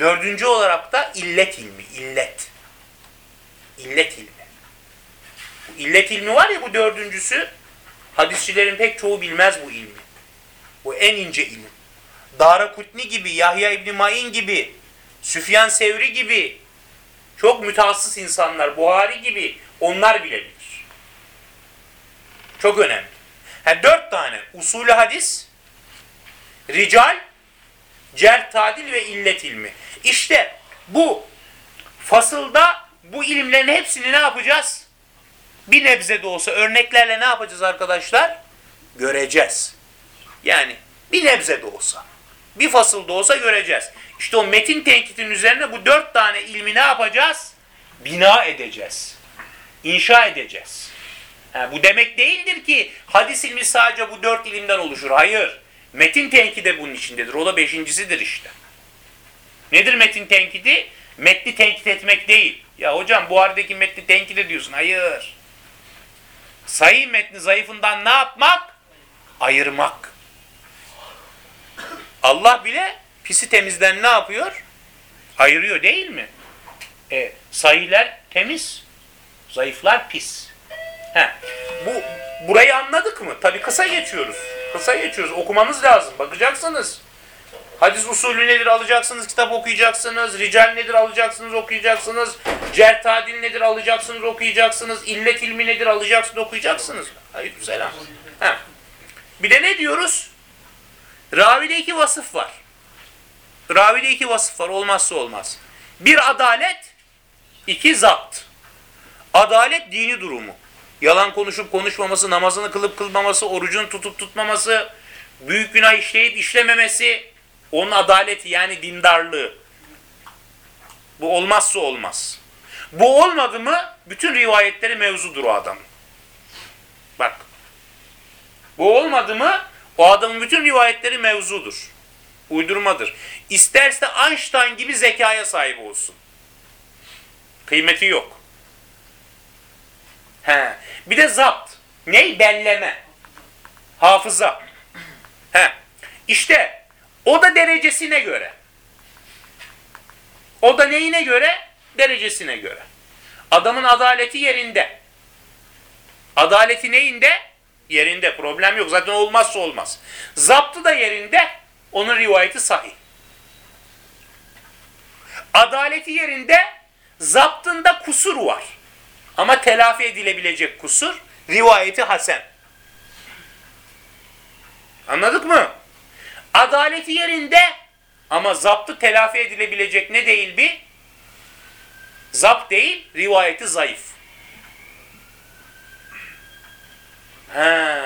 Dördüncü olarak da illet ilmi, illet. İllet ilmi. Bu illet ilmi var ya bu dördüncüsü, hadisçilerin pek çoğu bilmez bu ilmi. Bu en ince ilim. Dara Kutni gibi, Yahya İbni Ma'in gibi, Süfyan Sevri gibi, çok mütehassıs insanlar, Buhari gibi onlar bilebilir. Çok önemli. Ha, dört tane usulü hadis, rical, cerh tadil ve illet ilmi. İşte bu fasılda bu ilimlerin hepsini ne yapacağız? Bir nebze de olsa örneklerle ne yapacağız arkadaşlar? Göreceğiz. Yani bir nebze de olsa. Bir fasıl da olsa göreceğiz. İşte o metin tenkitin üzerine bu dört tane ilmi ne yapacağız? Bina edeceğiz. İnşa edeceğiz. Ha, bu demek değildir ki hadis ilmi sadece bu dört ilimden oluşur. Hayır. Metin tenkidi de bunun içindedir. O da beşincisidir işte. Nedir metin tenkidi? Metni tenkit etmek değil. Ya hocam Buhari'deki metni tenkit ediyorsun. Hayır. Sayı metni zayıfından ne yapmak? Ayırmak. Allah bile pisi temizden ne yapıyor? Ayırıyor değil mi? E, sayılar temiz, zayıflar pis. He. Bu burayı anladık mı? Tabii kısa geçiyoruz. Kısa geçiyoruz. Okumanız lazım. Bakacaksınız. Hadis usulü nedir alacaksınız, kitap okuyacaksınız. Rical nedir alacaksınız, okuyacaksınız. Cerh tadil nedir alacaksınız, okuyacaksınız. İllet ilmi nedir alacaksınız, okuyacaksınız. Hayır, selam. He. Bir de ne diyoruz? Ravide iki vasıf var. Ravide iki vasıf var. Olmazsa olmaz. Bir adalet, iki zapt. Adalet dini durumu. Yalan konuşup konuşmaması, namazını kılıp kılmaması, orucunu tutup tutmaması, büyük günah işleyip işlememesi, onun adaleti yani dindarlığı. Bu olmazsa olmaz. Bu olmadı mı bütün rivayetleri mevzudur o adamın. Bak. Bu olmadı mı o adamın bütün rivayetleri mevzudur. Uydurmadır. İsterse Einstein gibi zekaya sahip olsun. Kıymeti yok. He. Bir de zapt. Ney? Belleme. Hafıza. He. İşte o da derecesine göre. O da neyine göre? Derecesine göre. Adamın adaleti yerinde. Adaleti neyinde? Yerinde. Problem yok. Zaten olmazsa olmaz. Zaptı da yerinde. Onun rivayeti sahih. Adaleti yerinde. Zaptında kusur var. Ama telafi edilebilecek kusur. Rivayeti hasen. Anladık mı? Adaleti yerinde ama zaptı telafi edilebilecek ne değil bir? Zapt değil, rivayeti zayıf. He.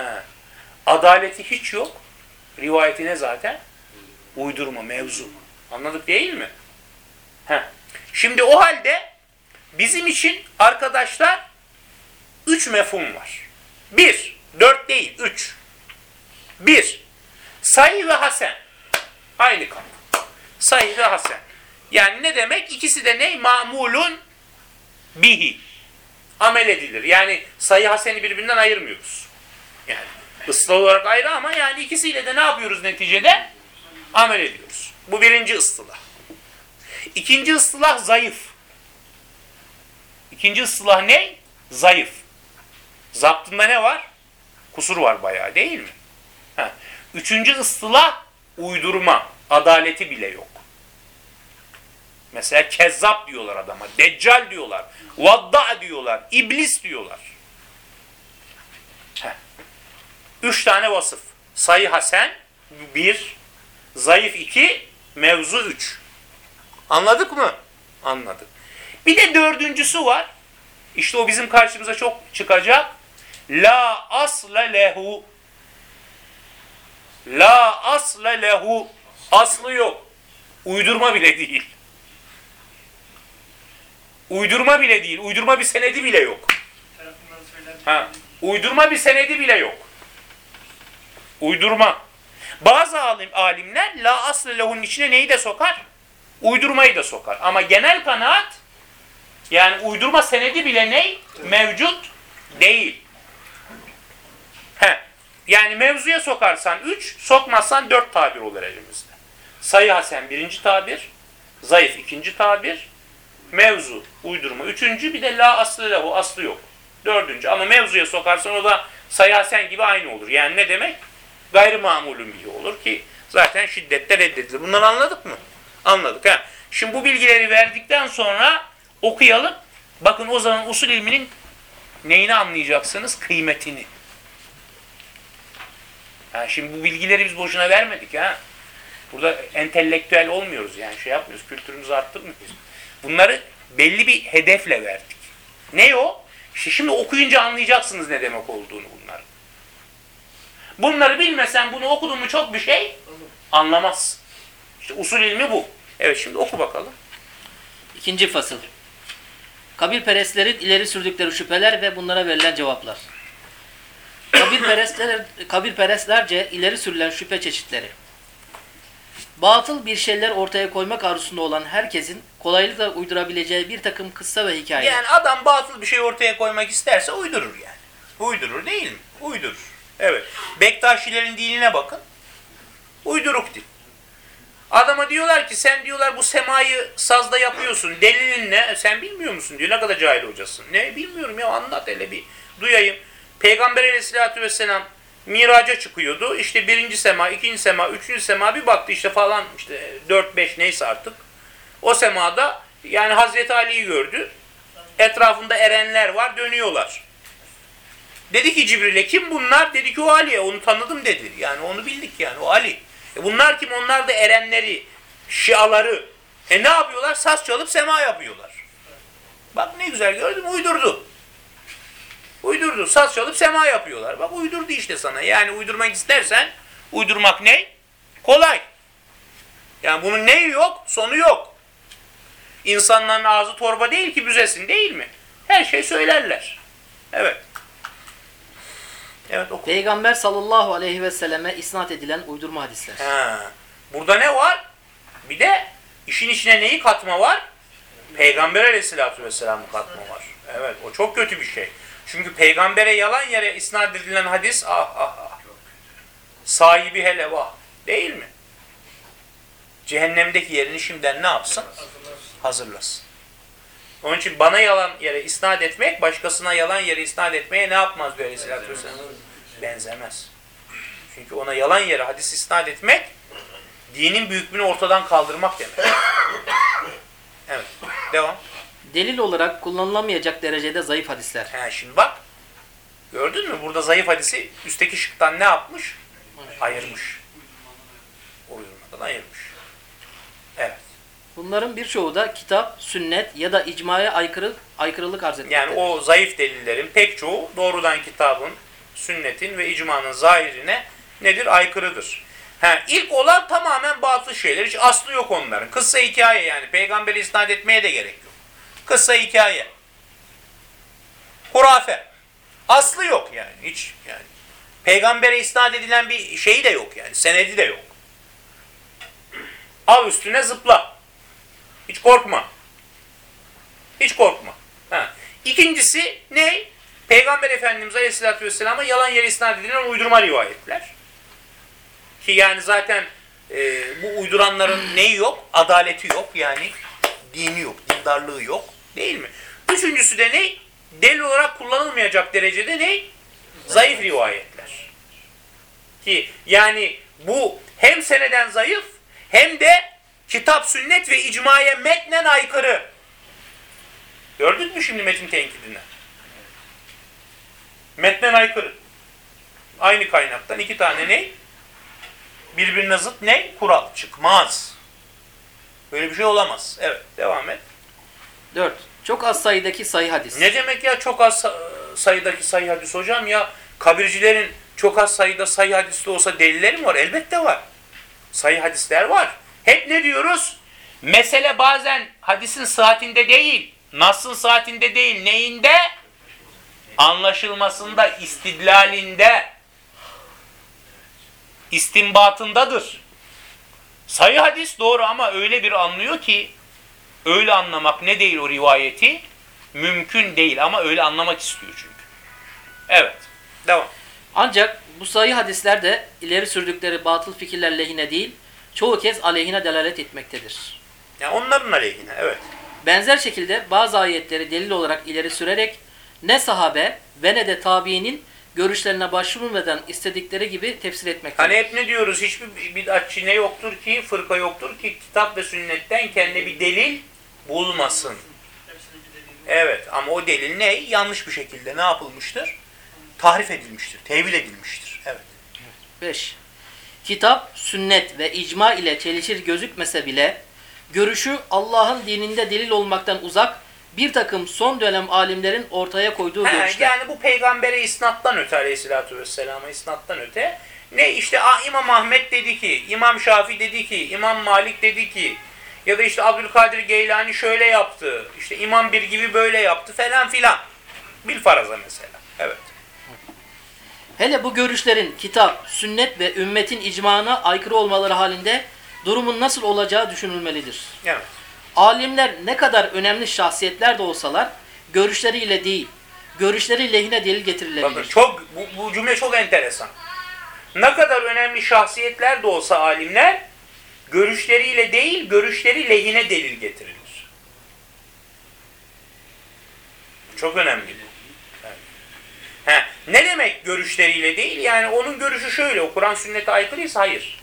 Adaleti hiç yok. Rivayeti ne zaten? Uydurma, mevzu. Anladık değil mi? He. Şimdi o halde bizim için arkadaşlar üç mefhum var. Bir, dört değil, üç. Bir, sayı ve hasen. Aynı kapı. Sayı ve hasen. Yani ne demek? İkisi de ne? Ma'mulun bihi. Amel edilir. Yani sayı haseni birbirinden ayırmıyoruz. Yani ıslah olarak ayrı ama yani ikisiyle de ne yapıyoruz neticede? Amel ediyoruz. Bu birinci ıslah. İkinci ıslah zayıf. İkinci ıslah ne? Zayıf. Zaptında ne var? Kusur var bayağı değil mi? Ha. Üçüncü ıslah uydurma. Adaleti bile yok. Mesela kezzap diyorlar adama. Deccal diyorlar. Vadda diyorlar. iblis diyorlar. Heh. Üç tane vasıf. Sayı hasen bir, zayıf iki, mevzu üç. Anladık mı? Anladık. Bir de dördüncüsü var. İşte o bizim karşımıza çok çıkacak. La asla lehu. La asla lehu. Aslı yok. Uydurma bile değil. Uydurma bile değil. Uydurma bir senedi bile yok. Ha, uydurma bir senedi bile yok. Uydurma. Bazı alim, alimler la aslı lehunun içine neyi de sokar? Uydurmayı da sokar. Ama genel kanaat yani uydurma senedi bile ne? Mevcut değil. He. Yani mevzuya sokarsan 3, sokmazsan 4 tabir olur elimizde. Sayı hasen birinci tabir, zayıf ikinci tabir, mevzu, uydurma üçüncü, bir de la aslı lehu, aslı yok. Dördüncü. Ama mevzuya sokarsan o da sayı hasen gibi aynı olur. Yani ne demek? Gayri mamulün bir olur ki zaten şiddette reddedilir. Bunları anladık mı? Anladık. Ha. Şimdi bu bilgileri verdikten sonra okuyalım. Bakın o zaman usul ilminin neyini anlayacaksınız? Kıymetini. Ha, şimdi bu bilgileri biz boşuna vermedik ha. Burada entelektüel olmuyoruz yani şey yapmıyoruz. Kültürümüzü arttırmıyoruz. Bunları belli bir hedefle verdik. Ne o? İşte şimdi okuyunca anlayacaksınız ne demek olduğunu bunların. Bunları bilmesen bunu okudun mu çok bir şey anlamazsın. İşte usul ilmi bu. Evet şimdi oku bakalım. İkinci fasıl. Kabirperestlerin ileri sürdükleri şüpheler ve bunlara verilen cevaplar. Kabirperestler, kabirperestlerce ileri sürülen şüphe çeşitleri. Batıl bir şeyler ortaya koymak arzusunda olan herkesin kolaylıkla uydurabileceği bir takım kıssa ve hikaye. Yani adam batıl bir şey ortaya koymak isterse uydurur yani. Uydurur değil mi? Uydurur. Evet. Bektaşilerin dinine bakın. Uyduruk din. Adama diyorlar ki sen diyorlar bu semayı sazda yapıyorsun. Delilin ne? E, Sen bilmiyor musun diyor. Ne kadar cahil hocasın. Ne bilmiyorum ya anlat hele bir duyayım. Peygamber aleyhissalatü vesselam miraca çıkıyordu. İşte birinci sema, ikinci sema, üçüncü sema bir baktı işte falan işte dört beş neyse artık. O semada yani Hazreti Ali'yi gördü. Etrafında erenler var dönüyorlar. Dedi ki Cibril'e kim bunlar? Dedi ki o Ali. Onu tanıdım dedi. Yani onu bildik yani o Ali. E bunlar kim? Onlar da erenleri, şiaları. E ne yapıyorlar? Saz çalıp sema yapıyorlar. Bak ne güzel gördün mü? Uydurdu. Uydurdu. Saz çalıp sema yapıyorlar. Bak uydurdu işte sana. Yani uydurmak istersen uydurmak ne? Kolay. Yani bunun neyi yok? Sonu yok. İnsanların ağzı torba değil ki büzesin değil mi? Her şey söylerler. Evet. Evet oku. Peygamber sallallahu aleyhi ve selleme isnat edilen uydurma hadisler. Ha. Burada ne var? Bir de işin içine neyi katma var? Peygamber aleyhissalatü vesselam'ı katma var. Evet o çok kötü bir şey. Çünkü peygambere yalan yere isnat edilen hadis ah ah ah. Sahibi hele vah. Değil mi? Cehennemdeki yerini şimdiden ne yapsın? Hazırlasın. Onun için bana yalan yere isnat etmek, başkasına yalan yere isnat etmeye ne yapmaz diyor Aleyhisselatü Vesselam? Benzemez. Çünkü ona yalan yere hadis isnat etmek, dinin büyüklüğünü ortadan kaldırmak demek. Evet, devam. Delil olarak kullanılamayacak derecede zayıf hadisler. Ha, şimdi bak, gördün mü? Burada zayıf hadisi üstteki şıktan ne yapmış? Ayırmış. Uydurmadan ayırmış. Bunların birçoğu da kitap, sünnet ya da icmaya aykırı, aykırılık arz etmektedir. Yani o zayıf delillerin pek çoğu doğrudan kitabın, sünnetin ve icmanın zahirine nedir? Aykırıdır. Ha, ilk olan tamamen batıl şeyler. Hiç aslı yok onların. Kıssa hikaye yani. Peygamberi isnat etmeye de gerek yok. Kıssa hikaye. Hurafe. Aslı yok yani. Hiç yani. Peygambere isnat edilen bir şey de yok yani. Senedi de yok. Al üstüne zıpla. Hiç korkma. Hiç korkma. Ha. İkincisi ne? Peygamber Efendimiz Aleyhisselatü Vesselam'a yalan yere isnat edilen uydurma rivayetler. Ki yani zaten e, bu uyduranların neyi yok? Adaleti yok. Yani dini yok, dindarlığı yok. Değil mi? Üçüncüsü de ne? Delil olarak kullanılmayacak derecede ne? Zayıf rivayetler. Ki yani bu hem seneden zayıf hem de kitap, sünnet ve icmaya metnen aykırı. Gördük mü şimdi metin tenkidini? Metnen aykırı. Aynı kaynaktan iki tane ne? Birbirine zıt ne? Kural. Çıkmaz. Böyle bir şey olamaz. Evet devam et. 4. Çok az sayıdaki sayı hadis. Ne demek ya çok az sa- sayıdaki sayı hadis hocam ya? Kabircilerin çok az sayıda sayı hadisli olsa delilleri mi var? Elbette var. Sayı hadisler var. Hep ne diyoruz? Mesele bazen hadisin saatinde değil, Nas'ın saatinde değil, neyinde? Anlaşılmasında, istidlalinde, istinbatındadır. Sayı hadis doğru ama öyle bir anlıyor ki, öyle anlamak ne değil o rivayeti? Mümkün değil ama öyle anlamak istiyor çünkü. Evet, devam. Ancak bu sayı hadisler de ileri sürdükleri batıl fikirler lehine değil, çoğu kez aleyhine delalet etmektedir. Yani onların aleyhine, evet. Benzer şekilde bazı ayetleri delil olarak ileri sürerek ne sahabe ve ne de tabiinin görüşlerine başvurmadan istedikleri gibi tefsir etmektedir. Hani hep ne diyoruz? Hiçbir bid'atçı ne yoktur ki, fırka yoktur ki kitap ve sünnetten kendine bir delil bulmasın. Evet ama o delil ne? Yanlış bir şekilde ne yapılmıştır? Tahrif edilmiştir, tevil edilmiştir. Evet. 5. Kitap, sünnet ve icma ile çelişir gözükmese bile görüşü Allah'ın dininde delil olmaktan uzak bir takım son dönem alimlerin ortaya koyduğu He, görüşler. yani bu peygambere isnattan öte aleyhissalatü vesselama isnattan öte ne işte ah, İmam Ahmet dedi ki, İmam Şafi dedi ki, İmam Malik dedi ki ya da işte Abdülkadir Geylani şöyle yaptı, işte İmam bir gibi böyle yaptı falan filan. Bil faraza mesela. Evet. Hele bu görüşlerin kitap, sünnet ve ümmetin icmağına aykırı olmaları halinde durumun nasıl olacağı düşünülmelidir. Evet. Alimler ne kadar önemli şahsiyetler de olsalar görüşleriyle değil, görüşleri lehine delil getirilebilir. Bakın çok bu, bu cümle çok enteresan. Ne kadar önemli şahsiyetler de olsa alimler görüşleriyle değil, görüşleri lehine delil getirilir. Çok önemli ne demek görüşleriyle değil? Yani onun görüşü şöyle, o Kur'an sünnete aykırıysa hayır.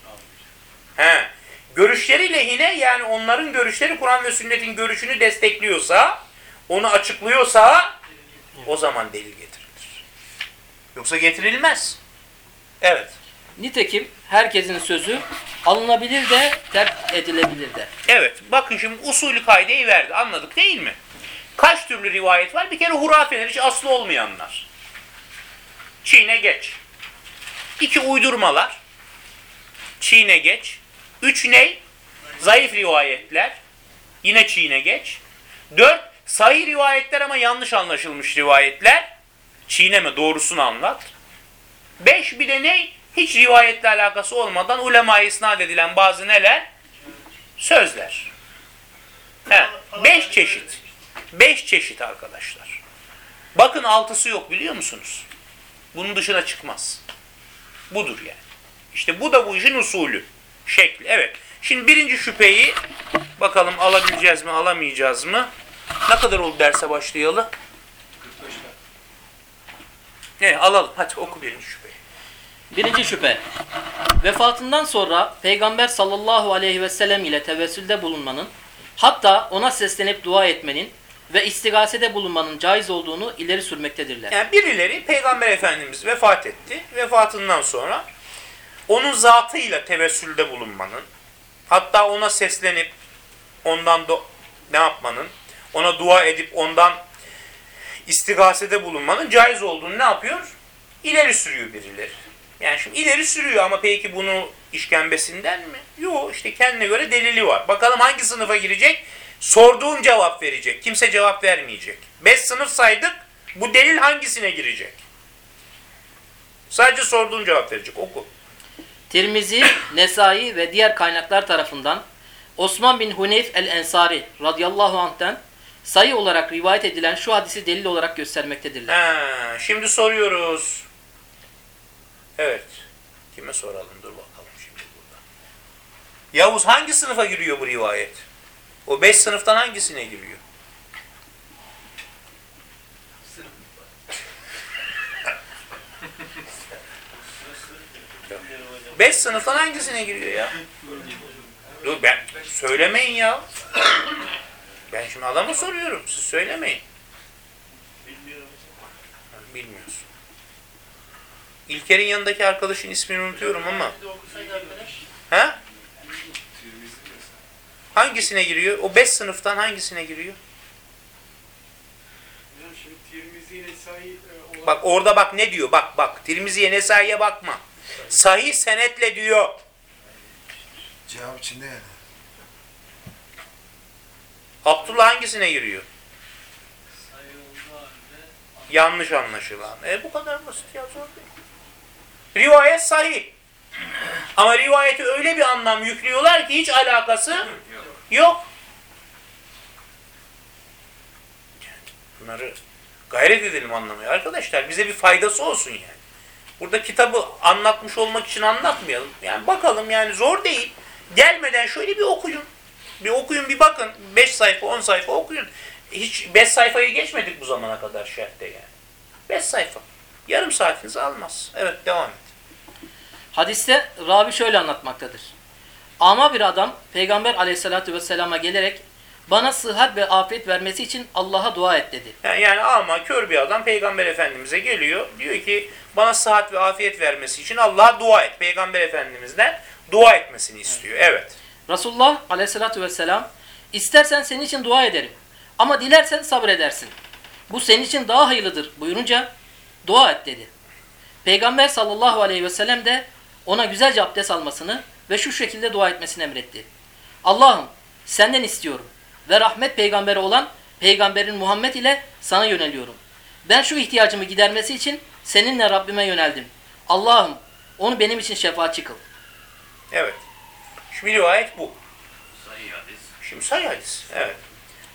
He, görüşleri lehine yani onların görüşleri Kur'an ve sünnetin görüşünü destekliyorsa, onu açıklıyorsa o zaman delil getirilir. Yoksa getirilmez. Evet. Nitekim herkesin sözü alınabilir de terk edilebilir de. Evet. Bakın şimdi usulü kaideyi verdi. Anladık değil mi? Kaç türlü rivayet var? Bir kere hurafeler hiç aslı olmayanlar. Çiğne geç. İki uydurmalar. Çiğne geç. Üç ne? Zayıf rivayetler. Yine çiğne geç. Dört, sahih rivayetler ama yanlış anlaşılmış rivayetler. Çiğneme, doğrusunu anlat. Beş, bir de ne? Hiç rivayetle alakası olmadan ulema isnat edilen bazı neler? Sözler. He, beş çeşit. Beş çeşit arkadaşlar. Bakın altısı yok biliyor musunuz? Bunun dışına çıkmaz. Budur yani. İşte bu da bu işin usulü. Şekli. Evet. Şimdi birinci şüpheyi bakalım alabileceğiz mi alamayacağız mı? Ne kadar oldu derse başlayalı? Ne alalım. Hadi oku birinci şüpheyi. Birinci şüphe. Vefatından sonra Peygamber sallallahu aleyhi ve sellem ile tevessülde bulunmanın, hatta ona seslenip dua etmenin ve istigasede bulunmanın caiz olduğunu ileri sürmektedirler. Yani birileri Peygamber Efendimiz vefat etti. Vefatından sonra onun zatıyla tevessülde bulunmanın, hatta ona seslenip ondan ne yapmanın, ona dua edip ondan istigasede bulunmanın caiz olduğunu ne yapıyor? İleri sürüyor birileri. Yani şimdi ileri sürüyor ama peki bunu işkembesinden mi? Yok işte kendine göre delili var. Bakalım hangi sınıfa girecek? Sorduğun cevap verecek. Kimse cevap vermeyecek. Beş sınıf saydık. Bu delil hangisine girecek? Sadece sorduğun cevap verecek. Oku. Tirmizi, Nesai ve diğer kaynaklar tarafından Osman bin Huneyf el-Ensari radıyallahu anh'ten sayı olarak rivayet edilen şu hadisi delil olarak göstermektedirler. Ha, şimdi soruyoruz. Evet. Kime soralım? Dur bakalım şimdi burada. Yavuz hangi sınıfa giriyor bu rivayet? O beş sınıftan hangisine giriyor? Beş sınıftan hangisine giriyor ya? Dur ben söylemeyin ya. Ben şimdi adama soruyorum. Siz söylemeyin. Bilmiyorsun. İlker'in yanındaki arkadaşın ismini unutuyorum ama. Ha? Hangisine giriyor? O beş sınıftan hangisine giriyor? E, olan Bak orada bak ne diyor? Bak bak. Tirmizi'ye Nesai'ye bakma. Sahih senetle diyor. cevap içinde yani. Abdullah hangisine giriyor? Yanlış anlaşılan. E bu kadar basit ya zor değil. Rivayet sahih. Ama rivayeti öyle bir anlam yüklüyorlar ki hiç alakası yok. Bunları gayret edelim anlamaya. Arkadaşlar bize bir faydası olsun yani. Burada kitabı anlatmış olmak için anlatmayalım. Yani bakalım yani zor değil. Gelmeden şöyle bir okuyun. Bir okuyun bir bakın. 5 sayfa 10 sayfa okuyun. Hiç 5 sayfayı geçmedik bu zamana kadar şerhte yani. 5 sayfa. Yarım saatinizi almaz. Evet devam et. Hadiste ravi şöyle anlatmaktadır. Ama bir adam Peygamber aleyhissalatü vesselama gelerek bana sıhhat ve afiyet vermesi için Allah'a dua et dedi. Yani, yani ama kör bir adam Peygamber Efendimiz'e geliyor. Diyor ki bana sıhhat ve afiyet vermesi için Allah'a dua et. Peygamber Efendimiz'den dua etmesini istiyor. Evet. Resulullah aleyhissalatü vesselam istersen senin için dua ederim ama dilersen sabredersin. Bu senin için daha hayırlıdır buyurunca dua et dedi. Peygamber sallallahu aleyhi ve sellem de ona güzelce abdest almasını ve şu şekilde dua etmesini emretti. Allah'ım senden istiyorum ve rahmet peygamberi olan peygamberin Muhammed ile sana yöneliyorum. Ben şu ihtiyacımı gidermesi için seninle Rabbime yöneldim. Allah'ım onu benim için şefaatçi kıl. Evet. Şimdi rivayet bu. Sahih hadis. Şimdi say hadis. Evet.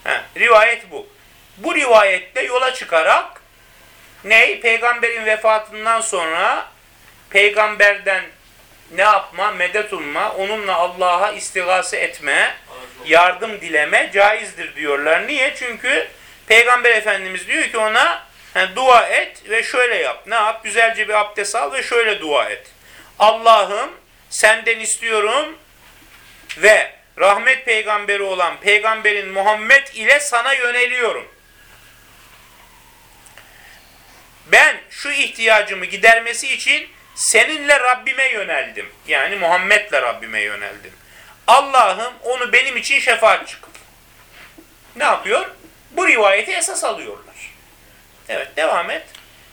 Ha, rivayet bu. Bu rivayette yola çıkarak ne? Peygamberin vefatından sonra peygamberden ne yapma? Medet umma, onunla Allah'a istigase etme, yardım dileme caizdir diyorlar. Niye? Çünkü Peygamber Efendimiz diyor ki ona ha, dua et ve şöyle yap. Ne yap? Güzelce bir abdest al ve şöyle dua et. Allah'ım senden istiyorum ve rahmet peygamberi olan peygamberin Muhammed ile sana yöneliyorum. Ben şu ihtiyacımı gidermesi için seninle Rabbime yöneldim. Yani Muhammed'le Rabbime yöneldim. Allah'ım onu benim için şefaat çıkın. Ne yapıyor? Bu rivayeti esas alıyorlar. Evet devam et.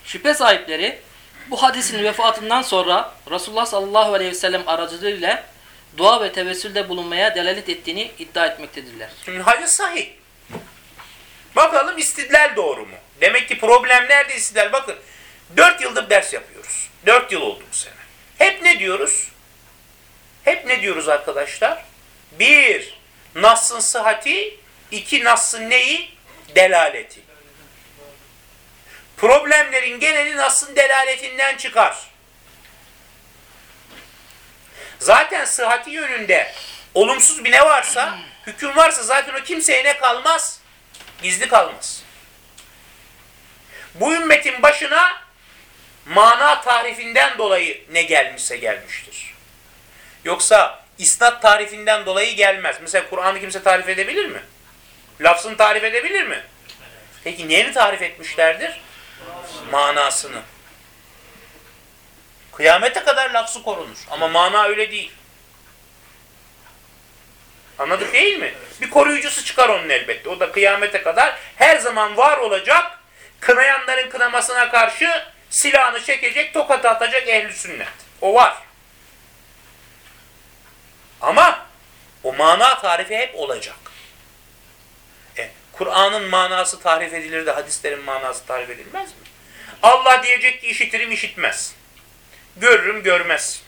Şüphe sahipleri bu hadisin vefatından sonra Resulullah sallallahu aleyhi ve sellem aracılığıyla dua ve tevessülde bulunmaya delalet ettiğini iddia etmektedirler. Şimdi hadis sahih. Bakalım istidlal doğru mu? Demek ki problem nerede istidlal? Bakın 4 yıldır ders yapıyoruz. 4 yıl oldu bu sene. Hep ne diyoruz? Hep ne diyoruz arkadaşlar? Bir, Nass'ın sıhhati. iki Nass'ın neyi? Delaleti. Problemlerin geneli Nass'ın delaletinden çıkar. Zaten sıhhati yönünde olumsuz bir ne varsa, hüküm varsa zaten o kimseye ne kalmaz? Gizli kalmaz. Bu ümmetin başına mana tarifinden dolayı ne gelmişse gelmiştir. Yoksa isnat tarifinden dolayı gelmez. Mesela Kur'an'ı kimse tarif edebilir mi? Lafzını tarif edebilir mi? Peki neyini tarif etmişlerdir? Manasını. Kıyamete kadar lafzı korunur. Ama mana öyle değil. Anladık değil mi? Bir koruyucusu çıkar onun elbette. O da kıyamete kadar her zaman var olacak. Kınayanların kınamasına karşı silahını çekecek, tokat atacak ehli sünnet. O var. Ama o mana tarifi hep olacak. E, Kur'an'ın manası tarif edilir de hadislerin manası tarif edilmez mi? Allah diyecek ki işitirim işitmez. Görürüm görmez.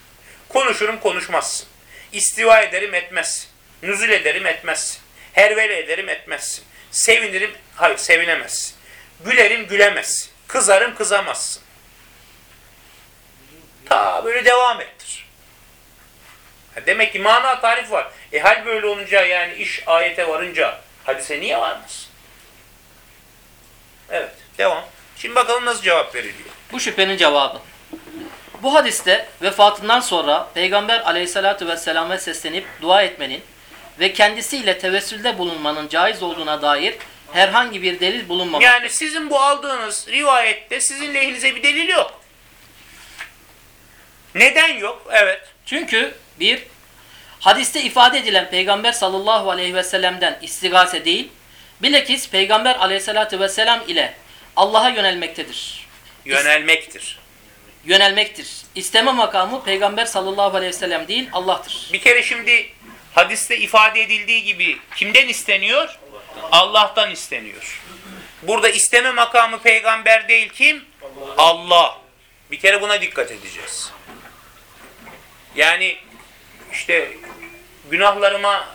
Konuşurum konuşmaz. İstiva ederim etmez. Nüzul ederim etmez. Hervele ederim etmez. Sevinirim, hayır sevinemez. Gülerim gülemez. Kızarım kızamazsın. Ta böyle devam ettir. Demek ki mana tarif var. E hal böyle olunca yani iş ayete varınca hadise niye varmaz? Evet devam. Şimdi bakalım nasıl cevap veriliyor. Bu şüphenin cevabı. Bu hadiste vefatından sonra Peygamber aleyhissalatü vesselam'a seslenip dua etmenin ve kendisiyle tevessülde bulunmanın caiz olduğuna dair herhangi bir delil bulunmamaktadır. Yani sizin bu aldığınız rivayette sizin lehinize bir delil yok. Neden yok? Evet. Çünkü bir, hadiste ifade edilen Peygamber sallallahu aleyhi ve sellem'den istigase değil, bilakis Peygamber aleyhissalatü vesselam ile Allah'a yönelmektedir. Yönelmektir. Yönelmektir. İsteme makamı Peygamber sallallahu aleyhi ve sellem değil, Allah'tır. Bir kere şimdi hadiste ifade edildiği gibi kimden isteniyor? Allah'tan isteniyor. Burada isteme makamı peygamber değil kim? Allah. Bir kere buna dikkat edeceğiz. Yani işte günahlarıma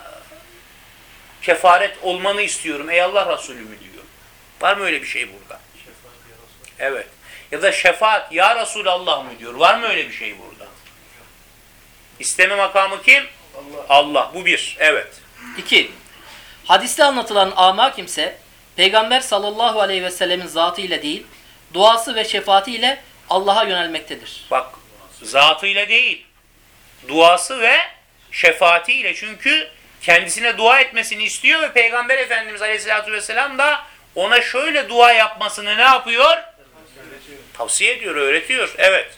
kefaret olmanı istiyorum ey Allah Resulü mü diyor. Var mı öyle bir şey burada? Evet. Ya da şefaat ya Resulallah mı diyor. Var mı öyle bir şey burada? İsteme makamı kim? Allah. Bu bir. Evet. 2. Hadiste anlatılan ama kimse Peygamber sallallahu aleyhi ve sellemin zatı ile değil, duası ve şefaati ile Allah'a yönelmektedir. Bak zatıyla değil. Duası ve şefaatiyle. Çünkü kendisine dua etmesini istiyor ve Peygamber Efendimiz Aleyhisselatü Vesselam da ona şöyle dua yapmasını ne yapıyor? Tavsiye ediyor, öğretiyor. Evet.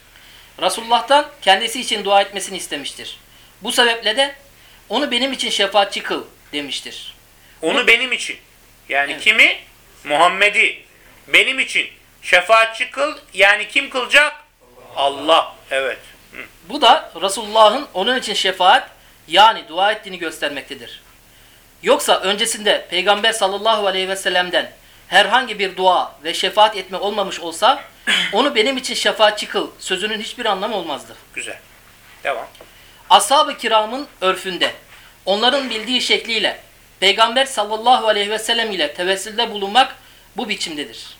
Resulullah'tan kendisi için dua etmesini istemiştir. Bu sebeple de onu benim için şefaatçi kıl demiştir. Onu benim için. Yani Evet. kimi? Muhammed'i. Benim için. Şefaatçi kıl. Yani kim kılacak? Allah. Evet. Bu da Resulullah'ın onun için şefaat yani dua ettiğini göstermektedir. Yoksa öncesinde Peygamber sallallahu aleyhi ve sellem'den herhangi bir dua ve şefaat etme olmamış olsa onu benim için şefaatçi kıl sözünün hiçbir anlamı olmazdı. Güzel. Devam. Ashab-ı kiramın örfünde onların bildiği şekliyle Peygamber sallallahu aleyhi ve sellem ile tevessülde bulunmak bu biçimdedir.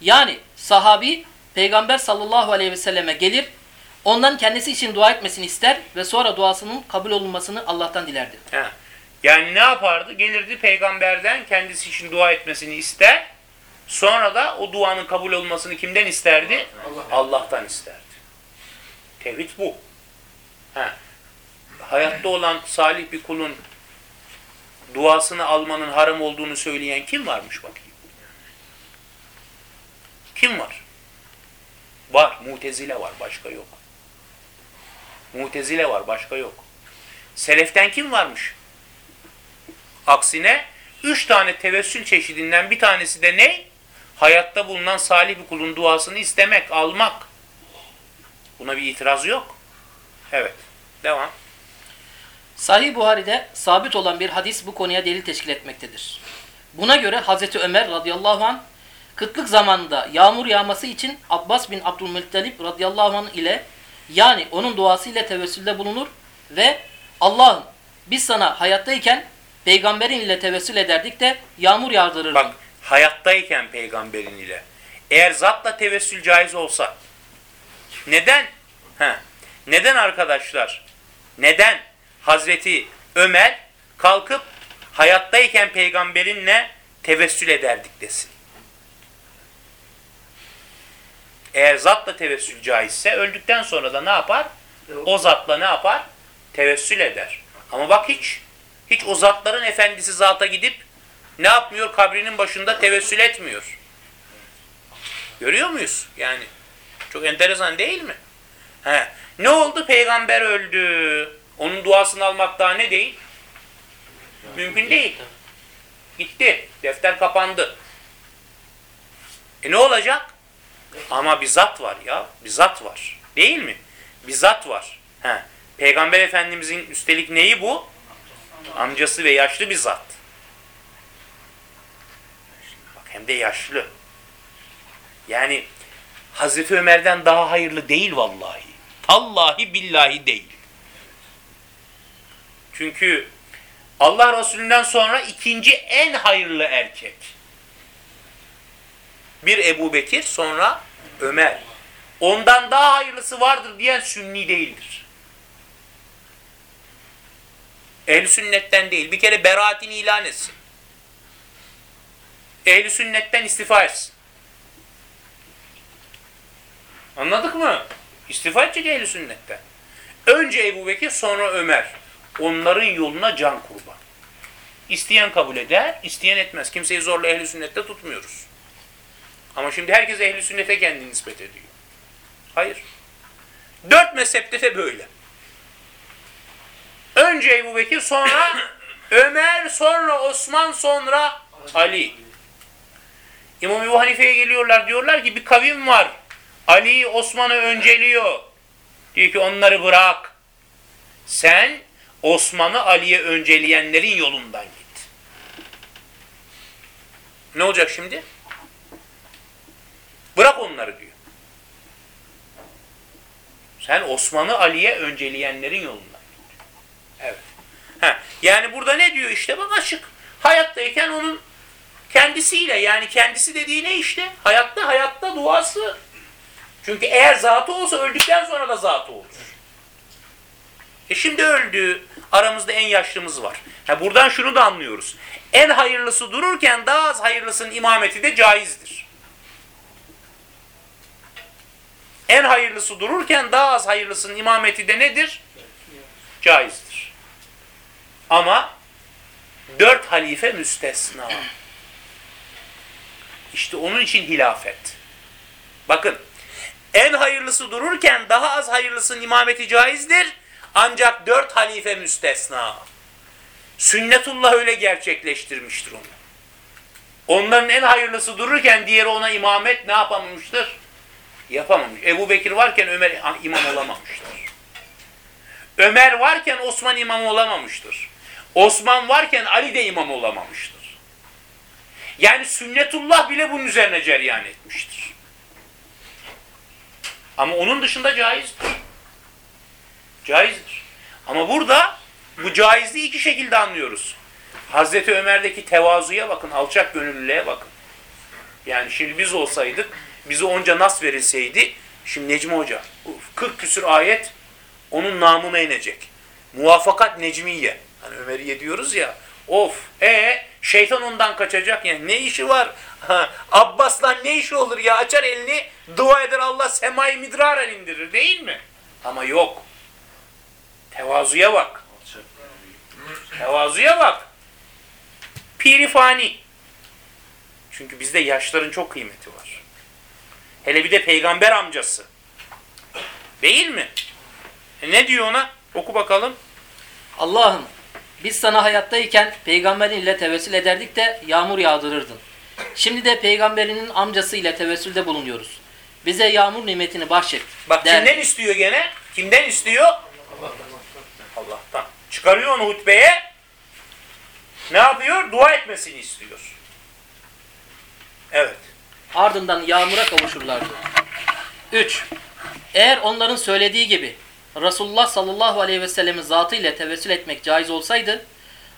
Yani sahabi Peygamber sallallahu aleyhi ve selleme gelir, ondan kendisi için dua etmesini ister ve sonra duasının kabul olunmasını Allah'tan dilerdi. He. Yani ne yapardı? Gelirdi peygamberden kendisi için dua etmesini ister. Sonra da o duanın kabul olmasını kimden isterdi? Allah'tan isterdi. Tevhid bu. He. Hayatta olan salih bir kulun duasını almanın haram olduğunu söyleyen kim varmış bakayım? Kim var? Var. Mutezile var. Başka yok. Mutezile var. Başka yok. Seleften kim varmış? Aksine üç tane tevessül çeşidinden bir tanesi de ne? Hayatta bulunan salih bir kulun duasını istemek, almak. Buna bir itiraz yok. Evet. Devam. Sahih Buhari'de sabit olan bir hadis bu konuya delil teşkil etmektedir. Buna göre Hazreti Ömer radıyallahu an kıtlık zamanında yağmur yağması için Abbas bin Abdülmuttalip radıyallahu an ile yani onun duası ile tevessülde bulunur ve Allah'ım biz sana hayattayken peygamberin ile tevessül ederdik de yağmur yağdırırdın. Bak hayattayken peygamberin ile. Eğer zatla tevessül caiz olsa. Neden? He. Neden arkadaşlar? Neden Hazreti Ömer kalkıp hayattayken peygamberinle tevessül ederdik desin? Eğer zatla tevessül caizse öldükten sonra da ne yapar? O zatla ne yapar? Tevessül eder. Ama bak hiç, hiç o zatların efendisi zata gidip ne yapmıyor? Kabrinin başında tevessül etmiyor. Görüyor muyuz? Yani çok enteresan değil mi? He. Ne oldu? Peygamber öldü. Onun duasını almak daha ne değil? Mümkün değil. Gitti. Defter kapandı. E ne olacak? Ama bir zat var ya. Bir zat var. Değil mi? Bir zat var. He. Peygamber Efendimizin üstelik neyi bu? Amcası ve yaşlı bir zat. Bak hem de yaşlı. Yani Hazreti Ömer'den daha hayırlı değil vallahi. Tallahi billahi değil. Çünkü Allah Resulü'nden sonra ikinci en hayırlı erkek. Bir Ebu Bekir sonra Ömer. Ondan daha hayırlısı vardır diyen sünni değildir. Ehl-i sünnetten değil. Bir kere beraatini ilan etsin. Ehl-i sünnetten istifa etsin. Anladık mı? İstifa edecek ehl-i sünnetten. Önce Ebu Bekir sonra Ömer. Onların yoluna can kurban. İsteyen kabul eder, isteyen etmez. Kimseyi zorla ehl-i sünnette tutmuyoruz. Ama şimdi herkes ehl-i sünnete kendini nispet ediyor. Hayır. Dört mezhepte de böyle. Önce Ebu Bekir, sonra Ömer, sonra Osman, sonra Ali. İmam Ebu Hanife'ye geliyorlar diyorlar ki bir kavim var. Ali Osman'ı önceliyor. Diyor ki onları bırak. Sen Osman'ı Ali'ye önceleyenlerin yolundan git. Ne olacak şimdi? Bırak onları diyor. Sen Osman'ı Ali'ye önceleyenlerin yolundan git. Evet. Ha, yani burada ne diyor işte bak açık. Hayattayken onun kendisiyle yani kendisi dediği ne işte? Hayatta hayatta duası. Çünkü eğer zatı olsa öldükten sonra da zatı olur. E şimdi öldü. Aramızda en yaşlımız var. Ha buradan şunu da anlıyoruz. En hayırlısı dururken daha az hayırlısının imameti de caizdir. En hayırlısı dururken daha az hayırlısının imameti de nedir? Caizdir. Ama dört halife müstesna. İşte onun için hilafet. Bakın en hayırlısı dururken daha az hayırlısının imameti caizdir. Ancak dört halife müstesna. Sünnetullah öyle gerçekleştirmiştir onu. Onların en hayırlısı dururken diğeri ona imamet ne yapamamıştır? Yapamamış. Ebu Bekir varken Ömer imam olamamıştır. Ömer varken Osman imam olamamıştır. Osman varken Ali de imam olamamıştır. Yani sünnetullah bile bunun üzerine ceryan etmiştir. Ama onun dışında caizdir. Caizdir. Ama burada bu caizliği iki şekilde anlıyoruz. Hazreti Ömer'deki tevazuya bakın, alçak gönüllülüğe bakın. Yani şimdi biz olsaydık, bize onca nas verilseydi, şimdi Necmi Hoca, 40 küsür ayet onun namına inecek. Muvafakat Necmiye. Hani Ömer'iye diyoruz ya, of, e şeytan ondan kaçacak yani ne işi var? Abbas'la ne işi olur ya? Açar elini, dua eder Allah semayı midraren indirir değil mi? Ama yok. Tevazuya bak. Tevazuya bak. Piri fani. Çünkü bizde yaşların çok kıymeti var. Hele bir de peygamber amcası. Değil mi? E ne diyor ona? Oku bakalım. Allah'ım biz sana hayattayken peygamberin ile tevessül ederdik de yağmur yağdırırdın. Şimdi de peygamberinin amcası ile tevessülde bulunuyoruz. Bize yağmur nimetini bahşet. Bak der. kimden istiyor gene? Kimden istiyor? Allah'tan. Çıkarıyor onu hutbeye. Ne yapıyor? Dua etmesini istiyor. Evet. Ardından yağmura kavuşurlardı. 3. Eğer onların söylediği gibi Resulullah sallallahu aleyhi ve sellemin zatı ile tevessül etmek caiz olsaydı,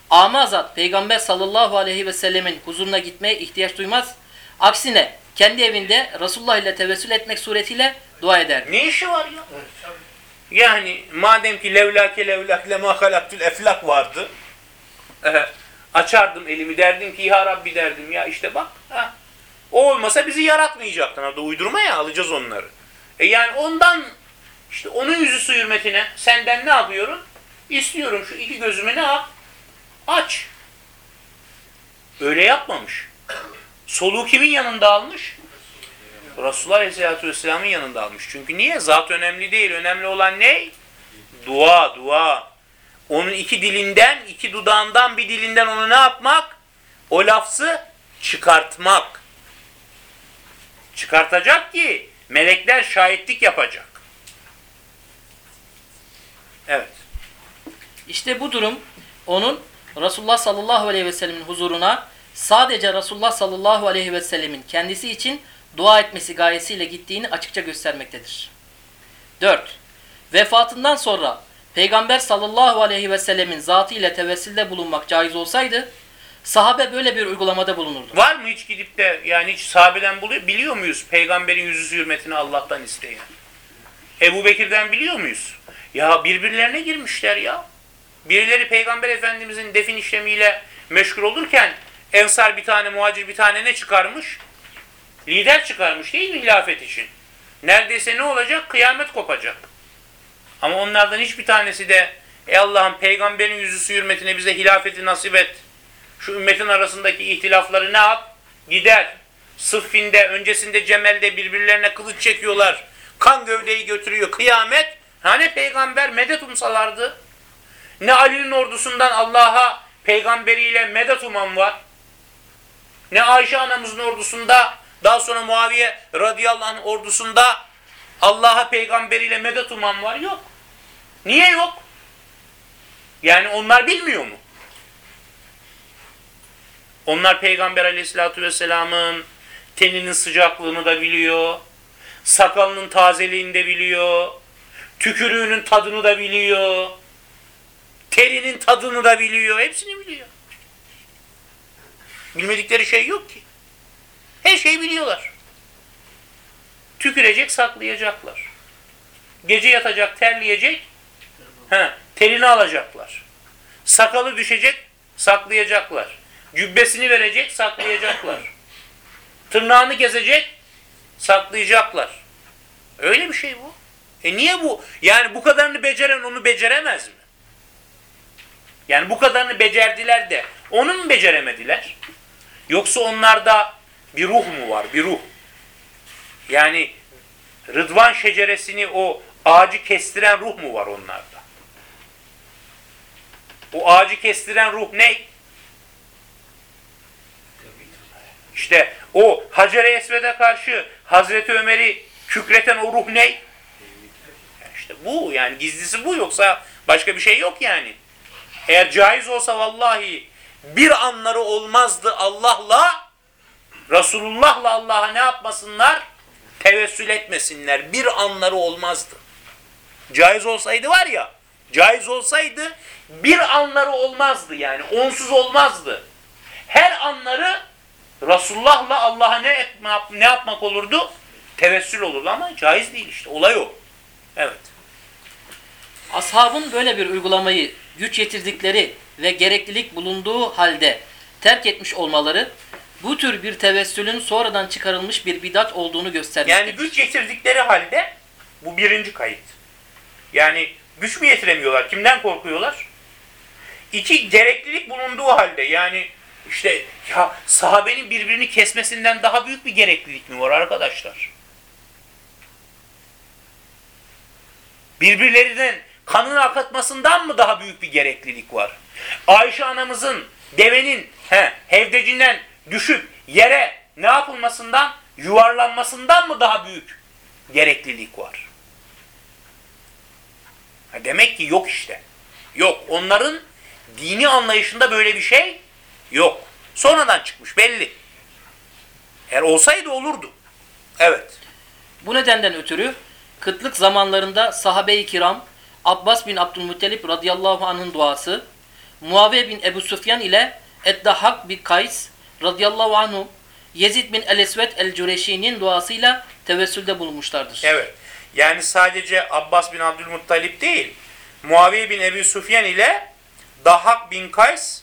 ama zat Peygamber sallallahu aleyhi ve sellemin huzuruna gitmeye ihtiyaç duymaz. Aksine kendi evinde Resulullah ile tevessül etmek suretiyle dua ederdi. Ne işi var ya? Yani madem ki levlake levlak lema halaktul eflak vardı. eh, açardım elimi derdim ki ya Rabbi derdim ya işte bak. Ha. O olmasa bizi yaratmayacaktın. Orada uydurma ya alacağız onları. E yani ondan işte onun yüzü su hürmetine senden ne yapıyorum? İstiyorum şu iki gözümü ne yap? Aç. Öyle yapmamış. Soluğu kimin yanında almış? Resulullah Aleyhisselatü Vesselam'ın yanında almış. Çünkü niye? Zat önemli değil. Önemli olan ne? Dua, dua. Onun iki dilinden, iki dudağından bir dilinden onu ne yapmak? O lafzı çıkartmak. Çıkartacak ki melekler şahitlik yapacak. Evet. İşte bu durum onun Resulullah sallallahu aleyhi ve sellemin huzuruna sadece Resulullah sallallahu aleyhi ve sellemin kendisi için dua etmesi gayesiyle gittiğini açıkça göstermektedir. 4. Vefatından sonra Peygamber sallallahu aleyhi ve sellemin zatı ile tevessülde bulunmak caiz olsaydı sahabe böyle bir uygulamada bulunurdu. Var mı hiç gidip de yani hiç sahabeden buluyor, biliyor muyuz peygamberin yüzü hürmetini Allah'tan isteyen? Ebu Bekir'den biliyor muyuz? Ya birbirlerine girmişler ya. Birileri peygamber efendimizin defin işlemiyle meşgul olurken Ensar bir tane, muhacir bir tane ne çıkarmış? Lider çıkarmış değil mi hilafet için? Neredeyse ne olacak? Kıyamet kopacak. Ama onlardan hiçbir tanesi de Ey Allah'ım peygamberin yüzü hürmetine bize hilafeti nasip et. Şu ümmetin arasındaki ihtilafları ne yap? Gider. Sıffinde, öncesinde Cemel'de birbirlerine kılıç çekiyorlar. Kan gövdeyi götürüyor. Kıyamet. Hani peygamber medet umsalardı. Ne Ali'nin ordusundan Allah'a peygamberiyle medet uman var. Ne Ayşe anamızın ordusunda daha sonra Muaviye radıyallahu anh ordusunda Allah'a peygamberiyle medet uman var. Yok. Niye yok? Yani onlar bilmiyor mu? Onlar Peygamber aleyhissalatü vesselamın teninin sıcaklığını da biliyor. Sakalının tazeliğini de biliyor. Tükürüğünün tadını da biliyor. Terinin tadını da biliyor. Hepsini biliyor. Bilmedikleri şey yok ki. Her şeyi biliyorlar. Tükürecek, saklayacaklar. Gece yatacak, terleyecek, he, terini alacaklar. Sakalı düşecek, saklayacaklar. Cübbesini verecek, saklayacaklar. Tırnağını kesecek, saklayacaklar. Öyle bir şey bu. E niye bu? Yani bu kadarını beceren onu beceremez mi? Yani bu kadarını becerdiler de onu mu beceremediler? Yoksa onlarda bir ruh mu var? Bir ruh. Yani Rıdvan şeceresini o ağacı kestiren ruh mu var onlarda? O ağacı kestiren ruh ne? İşte o Hacer-i Esved'e karşı Hazreti Ömer'i kükreten o ruh ne? Yani işte bu yani gizlisi bu yoksa başka bir şey yok yani. Eğer caiz olsa vallahi bir anları olmazdı Allah'la Resulullah'la Allah'a ne yapmasınlar? Tevessül etmesinler. Bir anları olmazdı. Caiz olsaydı var ya, caiz olsaydı bir anları olmazdı yani. Onsuz olmazdı. Her anları Resulullah'la Allah'a ne, etme, ne yapmak olurdu? Tevessül olurdu ama caiz değil işte. Olay o. Evet. Ashabın böyle bir uygulamayı güç yetirdikleri ve gereklilik bulunduğu halde terk etmiş olmaları bu tür bir tevessülün sonradan çıkarılmış bir bidat olduğunu göstermektedir. Yani güç yetirdikleri halde bu birinci kayıt. Yani güç mü yetiremiyorlar? Kimden korkuyorlar? İki, gereklilik bulunduğu halde yani işte ya sahabenin birbirini kesmesinden daha büyük bir gereklilik mi var arkadaşlar? Birbirlerinden kanını akıtmasından mı daha büyük bir gereklilik var? Ayşe anamızın devenin he, hevdecinden düşüp yere ne yapılmasından, yuvarlanmasından mı daha büyük gereklilik var? Ha demek ki yok işte. Yok. Onların dini anlayışında böyle bir şey yok. Sonradan çıkmış belli. Eğer olsaydı olurdu. Evet. Bu nedenden ötürü kıtlık zamanlarında sahabe-i kiram Abbas bin Abdülmuttalip radıyallahu anh'ın duası, Muaviye bin Ebu Süfyan ile Eddahak bin Kays radıyallahu anhu Yezid bin El-Esved el-Cüreşi'nin duasıyla tevessülde bulunmuşlardır. Evet. Yani sadece Abbas bin Abdülmuttalip değil, Muaviye bin Ebu Süfyan ile Dahak bin Kays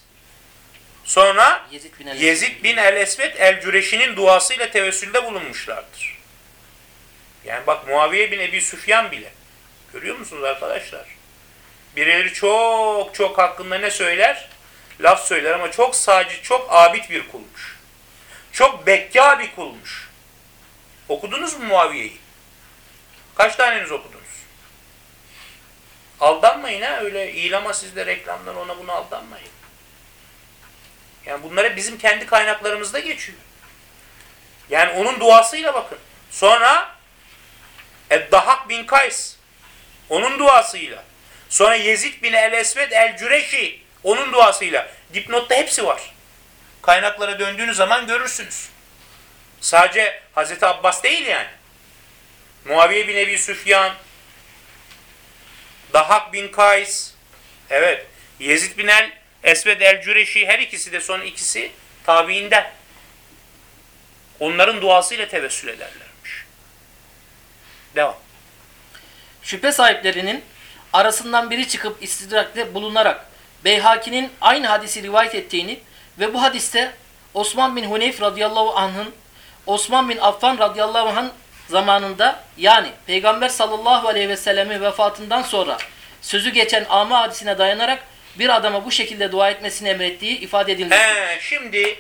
sonra Yezid bin El Yezid bin el-Esved el-Cüreşi'nin duasıyla tevessülde bulunmuşlardır. Yani bak Muaviye bin Ebi Süfyan bile. Görüyor musunuz arkadaşlar? Birileri çok çok hakkında ne söyler? Laf söyler ama çok sadece çok abid bir kulmuş. Çok bekka bir kulmuş. Okudunuz mu Muaviye'yi? Kaç taneniz okudunuz? Aldanmayın ha öyle ilama sizde reklamlar ona buna aldanmayın. Yani bunlara bizim kendi kaynaklarımızda geçiyor. Yani onun duasıyla bakın. Sonra Eddahak bin Kays onun duasıyla. Sonra Yezid bin el-Esved el-Cüreşi onun duasıyla. Dipnotta hepsi var. Kaynaklara döndüğünüz zaman görürsünüz. Sadece Hazreti Abbas değil yani. Muaviye bin Ebi Süfyan, Dahak bin Kays, evet, Yezid bin el Esved el-Cüreşi her ikisi de son ikisi tabiinden. Onların duasıyla tevessül ederlermiş. Devam. Şüphe sahiplerinin arasından biri çıkıp istidrakte bulunarak Beyhaki'nin aynı hadisi rivayet ettiğini ve bu hadiste Osman bin Huneyf radıyallahu anh'ın Osman bin Affan radıyallahu anh zamanında yani Peygamber sallallahu aleyhi ve sellemin vefatından sonra sözü geçen ama hadisine dayanarak bir adama bu şekilde dua etmesini emrettiği ifade edilmektedir. He, şimdi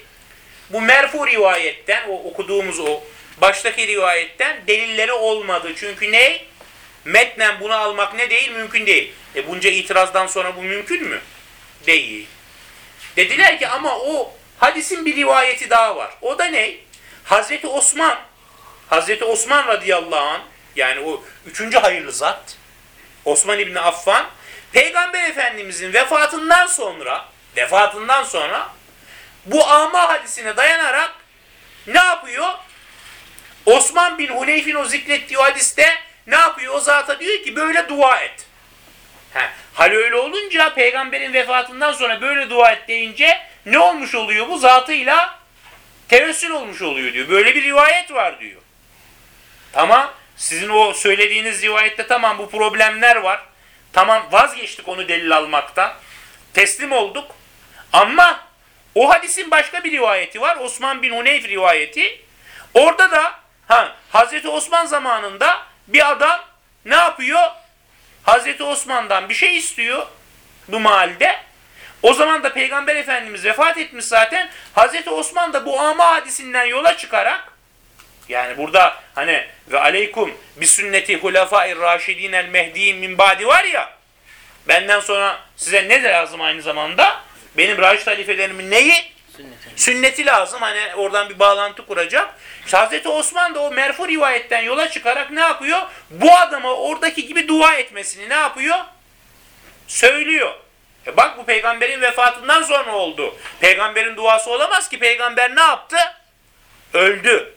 bu merfu rivayetten, o okuduğumuz o baştaki rivayetten delilleri olmadı. Çünkü ne? metnen bunu almak ne değil? Mümkün değil. E bunca itirazdan sonra bu mümkün mü? Değil. Dediler ki ama o hadisin bir rivayeti daha var. O da ne? Hazreti Osman Hazreti Osman radıyallahu anh yani o üçüncü hayırlı zat Osman İbni Affan Peygamber Efendimizin vefatından sonra vefatından sonra bu ama hadisine dayanarak ne yapıyor? Osman bin Huneyf'in o zikrettiği hadiste ne yapıyor? O zata diyor ki böyle dua et. He, hal öyle olunca peygamberin vefatından sonra böyle dua et deyince ne olmuş oluyor bu? Zatıyla tevessül olmuş oluyor diyor. Böyle bir rivayet var diyor. Tamam. Sizin o söylediğiniz rivayette tamam bu problemler var. Tamam vazgeçtik onu delil almaktan. Teslim olduk. Ama o hadisin başka bir rivayeti var. Osman bin Huneyf rivayeti. Orada da ha, Hazreti Osman zamanında bir adam ne yapıyor? Hazreti Osman'dan bir şey istiyor bu mahallede. O zaman da Peygamber Efendimiz vefat etmiş zaten. Hazreti Osman da bu ama hadisinden yola çıkarak yani burada hani ve aleykum bi sünneti hulefâir raşidîn el mehdiyin min ba'di var ya benden sonra size ne de lazım aynı zamanda? Benim raşid halifelerimin neyi? Sünneti. Sünneti lazım. Hani oradan bir bağlantı kuracak. İşte Hazreti Osman da o merfu rivayetten yola çıkarak ne yapıyor? Bu adama oradaki gibi dua etmesini ne yapıyor? Söylüyor. E bak bu peygamberin vefatından sonra oldu. Peygamberin duası olamaz ki. Peygamber ne yaptı? Öldü.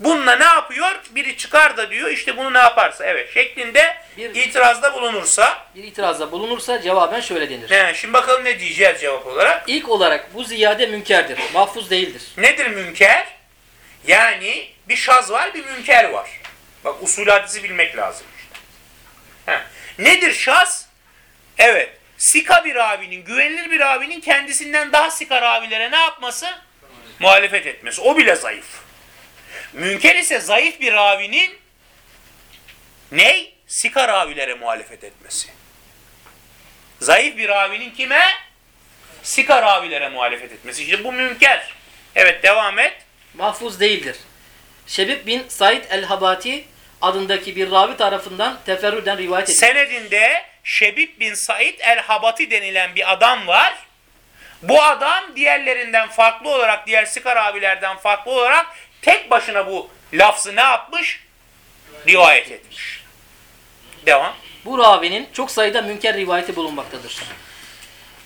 Bununla ne yapıyor? Biri çıkar da diyor işte bunu ne yaparsa evet şeklinde Bir- itirazda bulunursa. Bir itirazda bulunursa cevaben şöyle denir. He, şimdi bakalım ne diyeceğiz cevap olarak. İlk olarak bu ziyade münkerdir. Mahfuz değildir. Nedir münker? Yani bir şaz var, bir münker var. Bak usul hadisi bilmek lazım işte. Heh. Nedir şaz? Evet. Sika bir ravinin, güvenilir bir ravinin kendisinden daha sika ravilere ne yapması? Muhalefet etmesi. O bile zayıf. Münker ise zayıf bir ravinin ney? Sika ravilere muhalefet etmesi. Zayıf bir ravinin kime? Sika ravilere muhalefet etmesi. İşte bu münker. Evet devam et. Mahfuz değildir. Şebib bin Said el-Habati adındaki bir ravi tarafından teferrüden rivayet edilir. Senedinde Şebib bin Said el-Habati denilen bir adam var. Bu adam diğerlerinden farklı olarak, diğer Sikar abilerden farklı olarak tek başına bu lafzı ne yapmış? Rivayet etmiş. Devam. Bu ravinin çok sayıda münker rivayeti bulunmaktadır.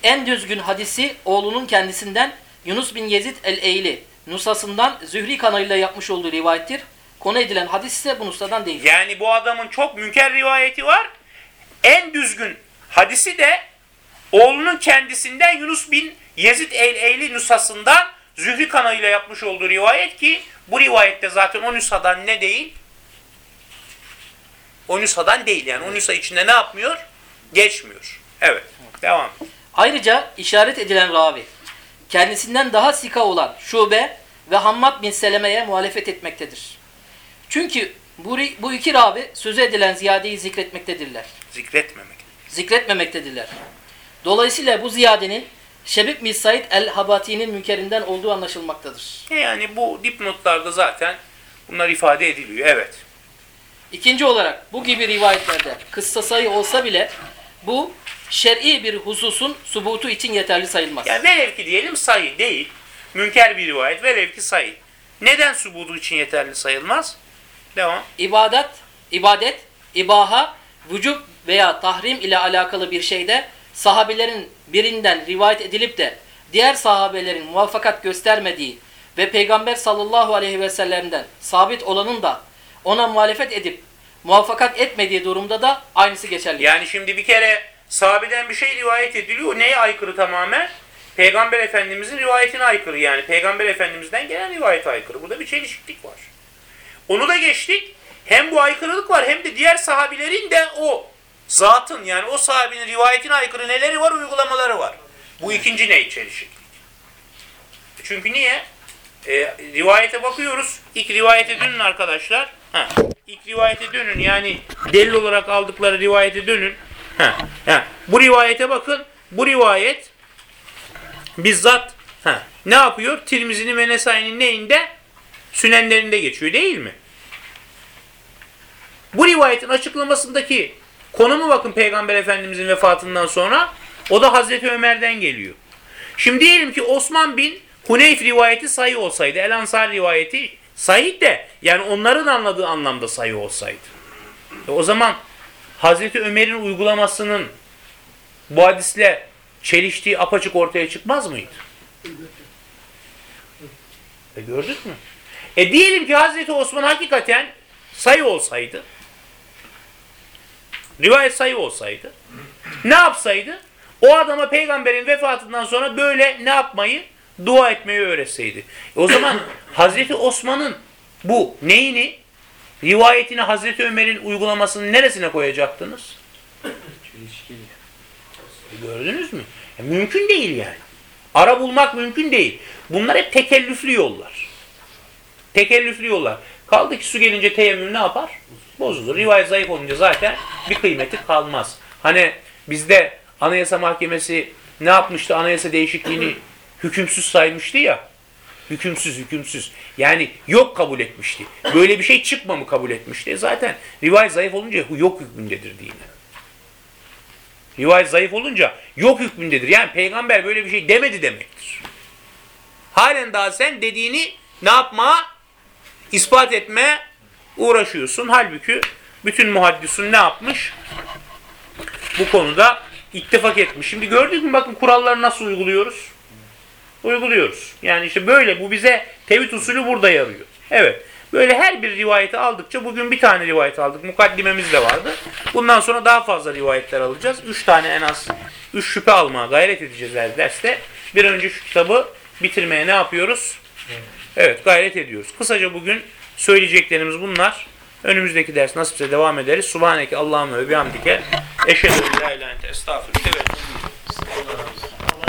En düzgün hadisi oğlunun kendisinden Yunus bin Yezid el-Eyli nusasından Zühri kanalıyla yapmış olduğu rivayettir. Konu edilen hadis ise bu nusadan değildir. Yani bu adamın çok münker rivayeti var. En düzgün hadisi de oğlunun kendisinden Yunus bin Yezid el-Eyli nusasından Zühri kanalıyla yapmış olduğu rivayet ki bu rivayette zaten o nüshadan ne değil? O nüshadan değil yani. O nüsha içinde ne yapmıyor? Geçmiyor. Evet. Devam. Ayrıca işaret edilen ravi kendisinden daha sika olan Şube ve Hammad bin Seleme'ye muhalefet etmektedir. Çünkü bu, bu iki ravi sözü edilen ziyadeyi zikretmektedirler. Zikretmemek. Zikretmemektedirler. Dolayısıyla bu ziyadenin Şebib bin Said el-Habati'nin münkerinden olduğu anlaşılmaktadır. E Yani bu dipnotlarda zaten bunlar ifade ediliyor. Evet. İkinci olarak bu gibi rivayetlerde kıssa sayı olsa bile bu şer'i bir hususun subutu için yeterli sayılmaz. Yani velev ki diyelim sayı değil. Münker bir rivayet velev ki sayı. Neden subudu için yeterli sayılmaz? Devam. İbadet, ibadet, ibaha, vücub veya tahrim ile alakalı bir şeyde sahabelerin birinden rivayet edilip de diğer sahabelerin muvaffakat göstermediği ve Peygamber sallallahu aleyhi ve sellem'den sabit olanın da ona muhalefet edip muvaffakat etmediği durumda da aynısı geçerli. Yani şimdi bir kere sahabeden bir şey rivayet ediliyor. Neye aykırı tamamen? Peygamber Efendimizin rivayetine aykırı yani. Peygamber Efendimizden gelen rivayete aykırı. Burada bir çelişiklik var. Onu da geçtik. Hem bu aykırılık var hem de diğer sahabilerin de o zatın yani o sahabinin rivayetine aykırı neleri var uygulamaları var. Bu ikinci ne çelişiklik? Çünkü niye? E, rivayete bakıyoruz. İlk rivayete dönün arkadaşlar. Ha. İlk rivayete dönün yani delil olarak aldıkları rivayete dönün. Ha. Ha. Bu rivayete bakın. Bu rivayet bizzat ha. ne yapıyor? Tirmizi'nin ve Nesai'nin neyinde? Sünenlerinde geçiyor değil mi? Bu rivayetin açıklamasındaki konumu bakın Peygamber Efendimizin vefatından sonra o da Hazreti Ömer'den geliyor. Şimdi diyelim ki Osman bin Huneyf rivayeti sayı olsaydı, El Ansar rivayeti sahih de yani onların anladığı anlamda sayı olsaydı. E o zaman Hazreti Ömer'in uygulamasının bu hadisle çeliştiği apaçık ortaya çıkmaz mıydı? E gördük mü? E diyelim ki Hazreti Osman hakikaten sayı olsaydı, rivayet sayı olsaydı, ne yapsaydı? O adama peygamberin vefatından sonra böyle ne yapmayı? Dua etmeyi öğretseydi. O zaman Hazreti Osman'ın bu neyini? Rivayetini Hazreti Ömer'in uygulamasının neresine koyacaktınız? Gördünüz mü? E mümkün değil yani. Ara bulmak mümkün değil. Bunlar hep tekellüflü yollar. Tekellüflü yollar. Kaldı ki su gelince teyemmüm ne yapar? Bozulur. Rivayet zayıf olunca zaten bir kıymeti kalmaz. Hani bizde Anayasa Mahkemesi ne yapmıştı? Anayasa değişikliğini hükümsüz saymıştı ya. Hükümsüz, hükümsüz. Yani yok kabul etmişti. Böyle bir şey çıkma mı kabul etmişti? E Zaten rivayet zayıf olunca yok hükmündedir dini. Rivayet zayıf olunca yok hükmündedir. Yani peygamber böyle bir şey demedi demektir. Halen daha sen dediğini ne yapma? ispat etmeye uğraşıyorsun. Halbuki bütün muhaddisun ne yapmış? Bu konuda ittifak etmiş. Şimdi gördük mü bakın kuralları nasıl uyguluyoruz? Uyguluyoruz. Yani işte böyle bu bize tevhid usulü burada yarıyor. Evet. Böyle her bir rivayeti aldıkça bugün bir tane rivayet aldık. Mukaddimemiz de vardı. Bundan sonra daha fazla rivayetler alacağız. Üç tane en az üç şüphe almaya gayret edeceğiz her derste. Bir önce şu kitabı bitirmeye ne yapıyoruz? Evet gayret ediyoruz. Kısaca bugün Söyleyeceklerimiz bunlar. Önümüzdeki ders nasipse devam ederiz. Subhaneke Allahümme ve bihamdike eşhedü en la ilahe estağfurullah.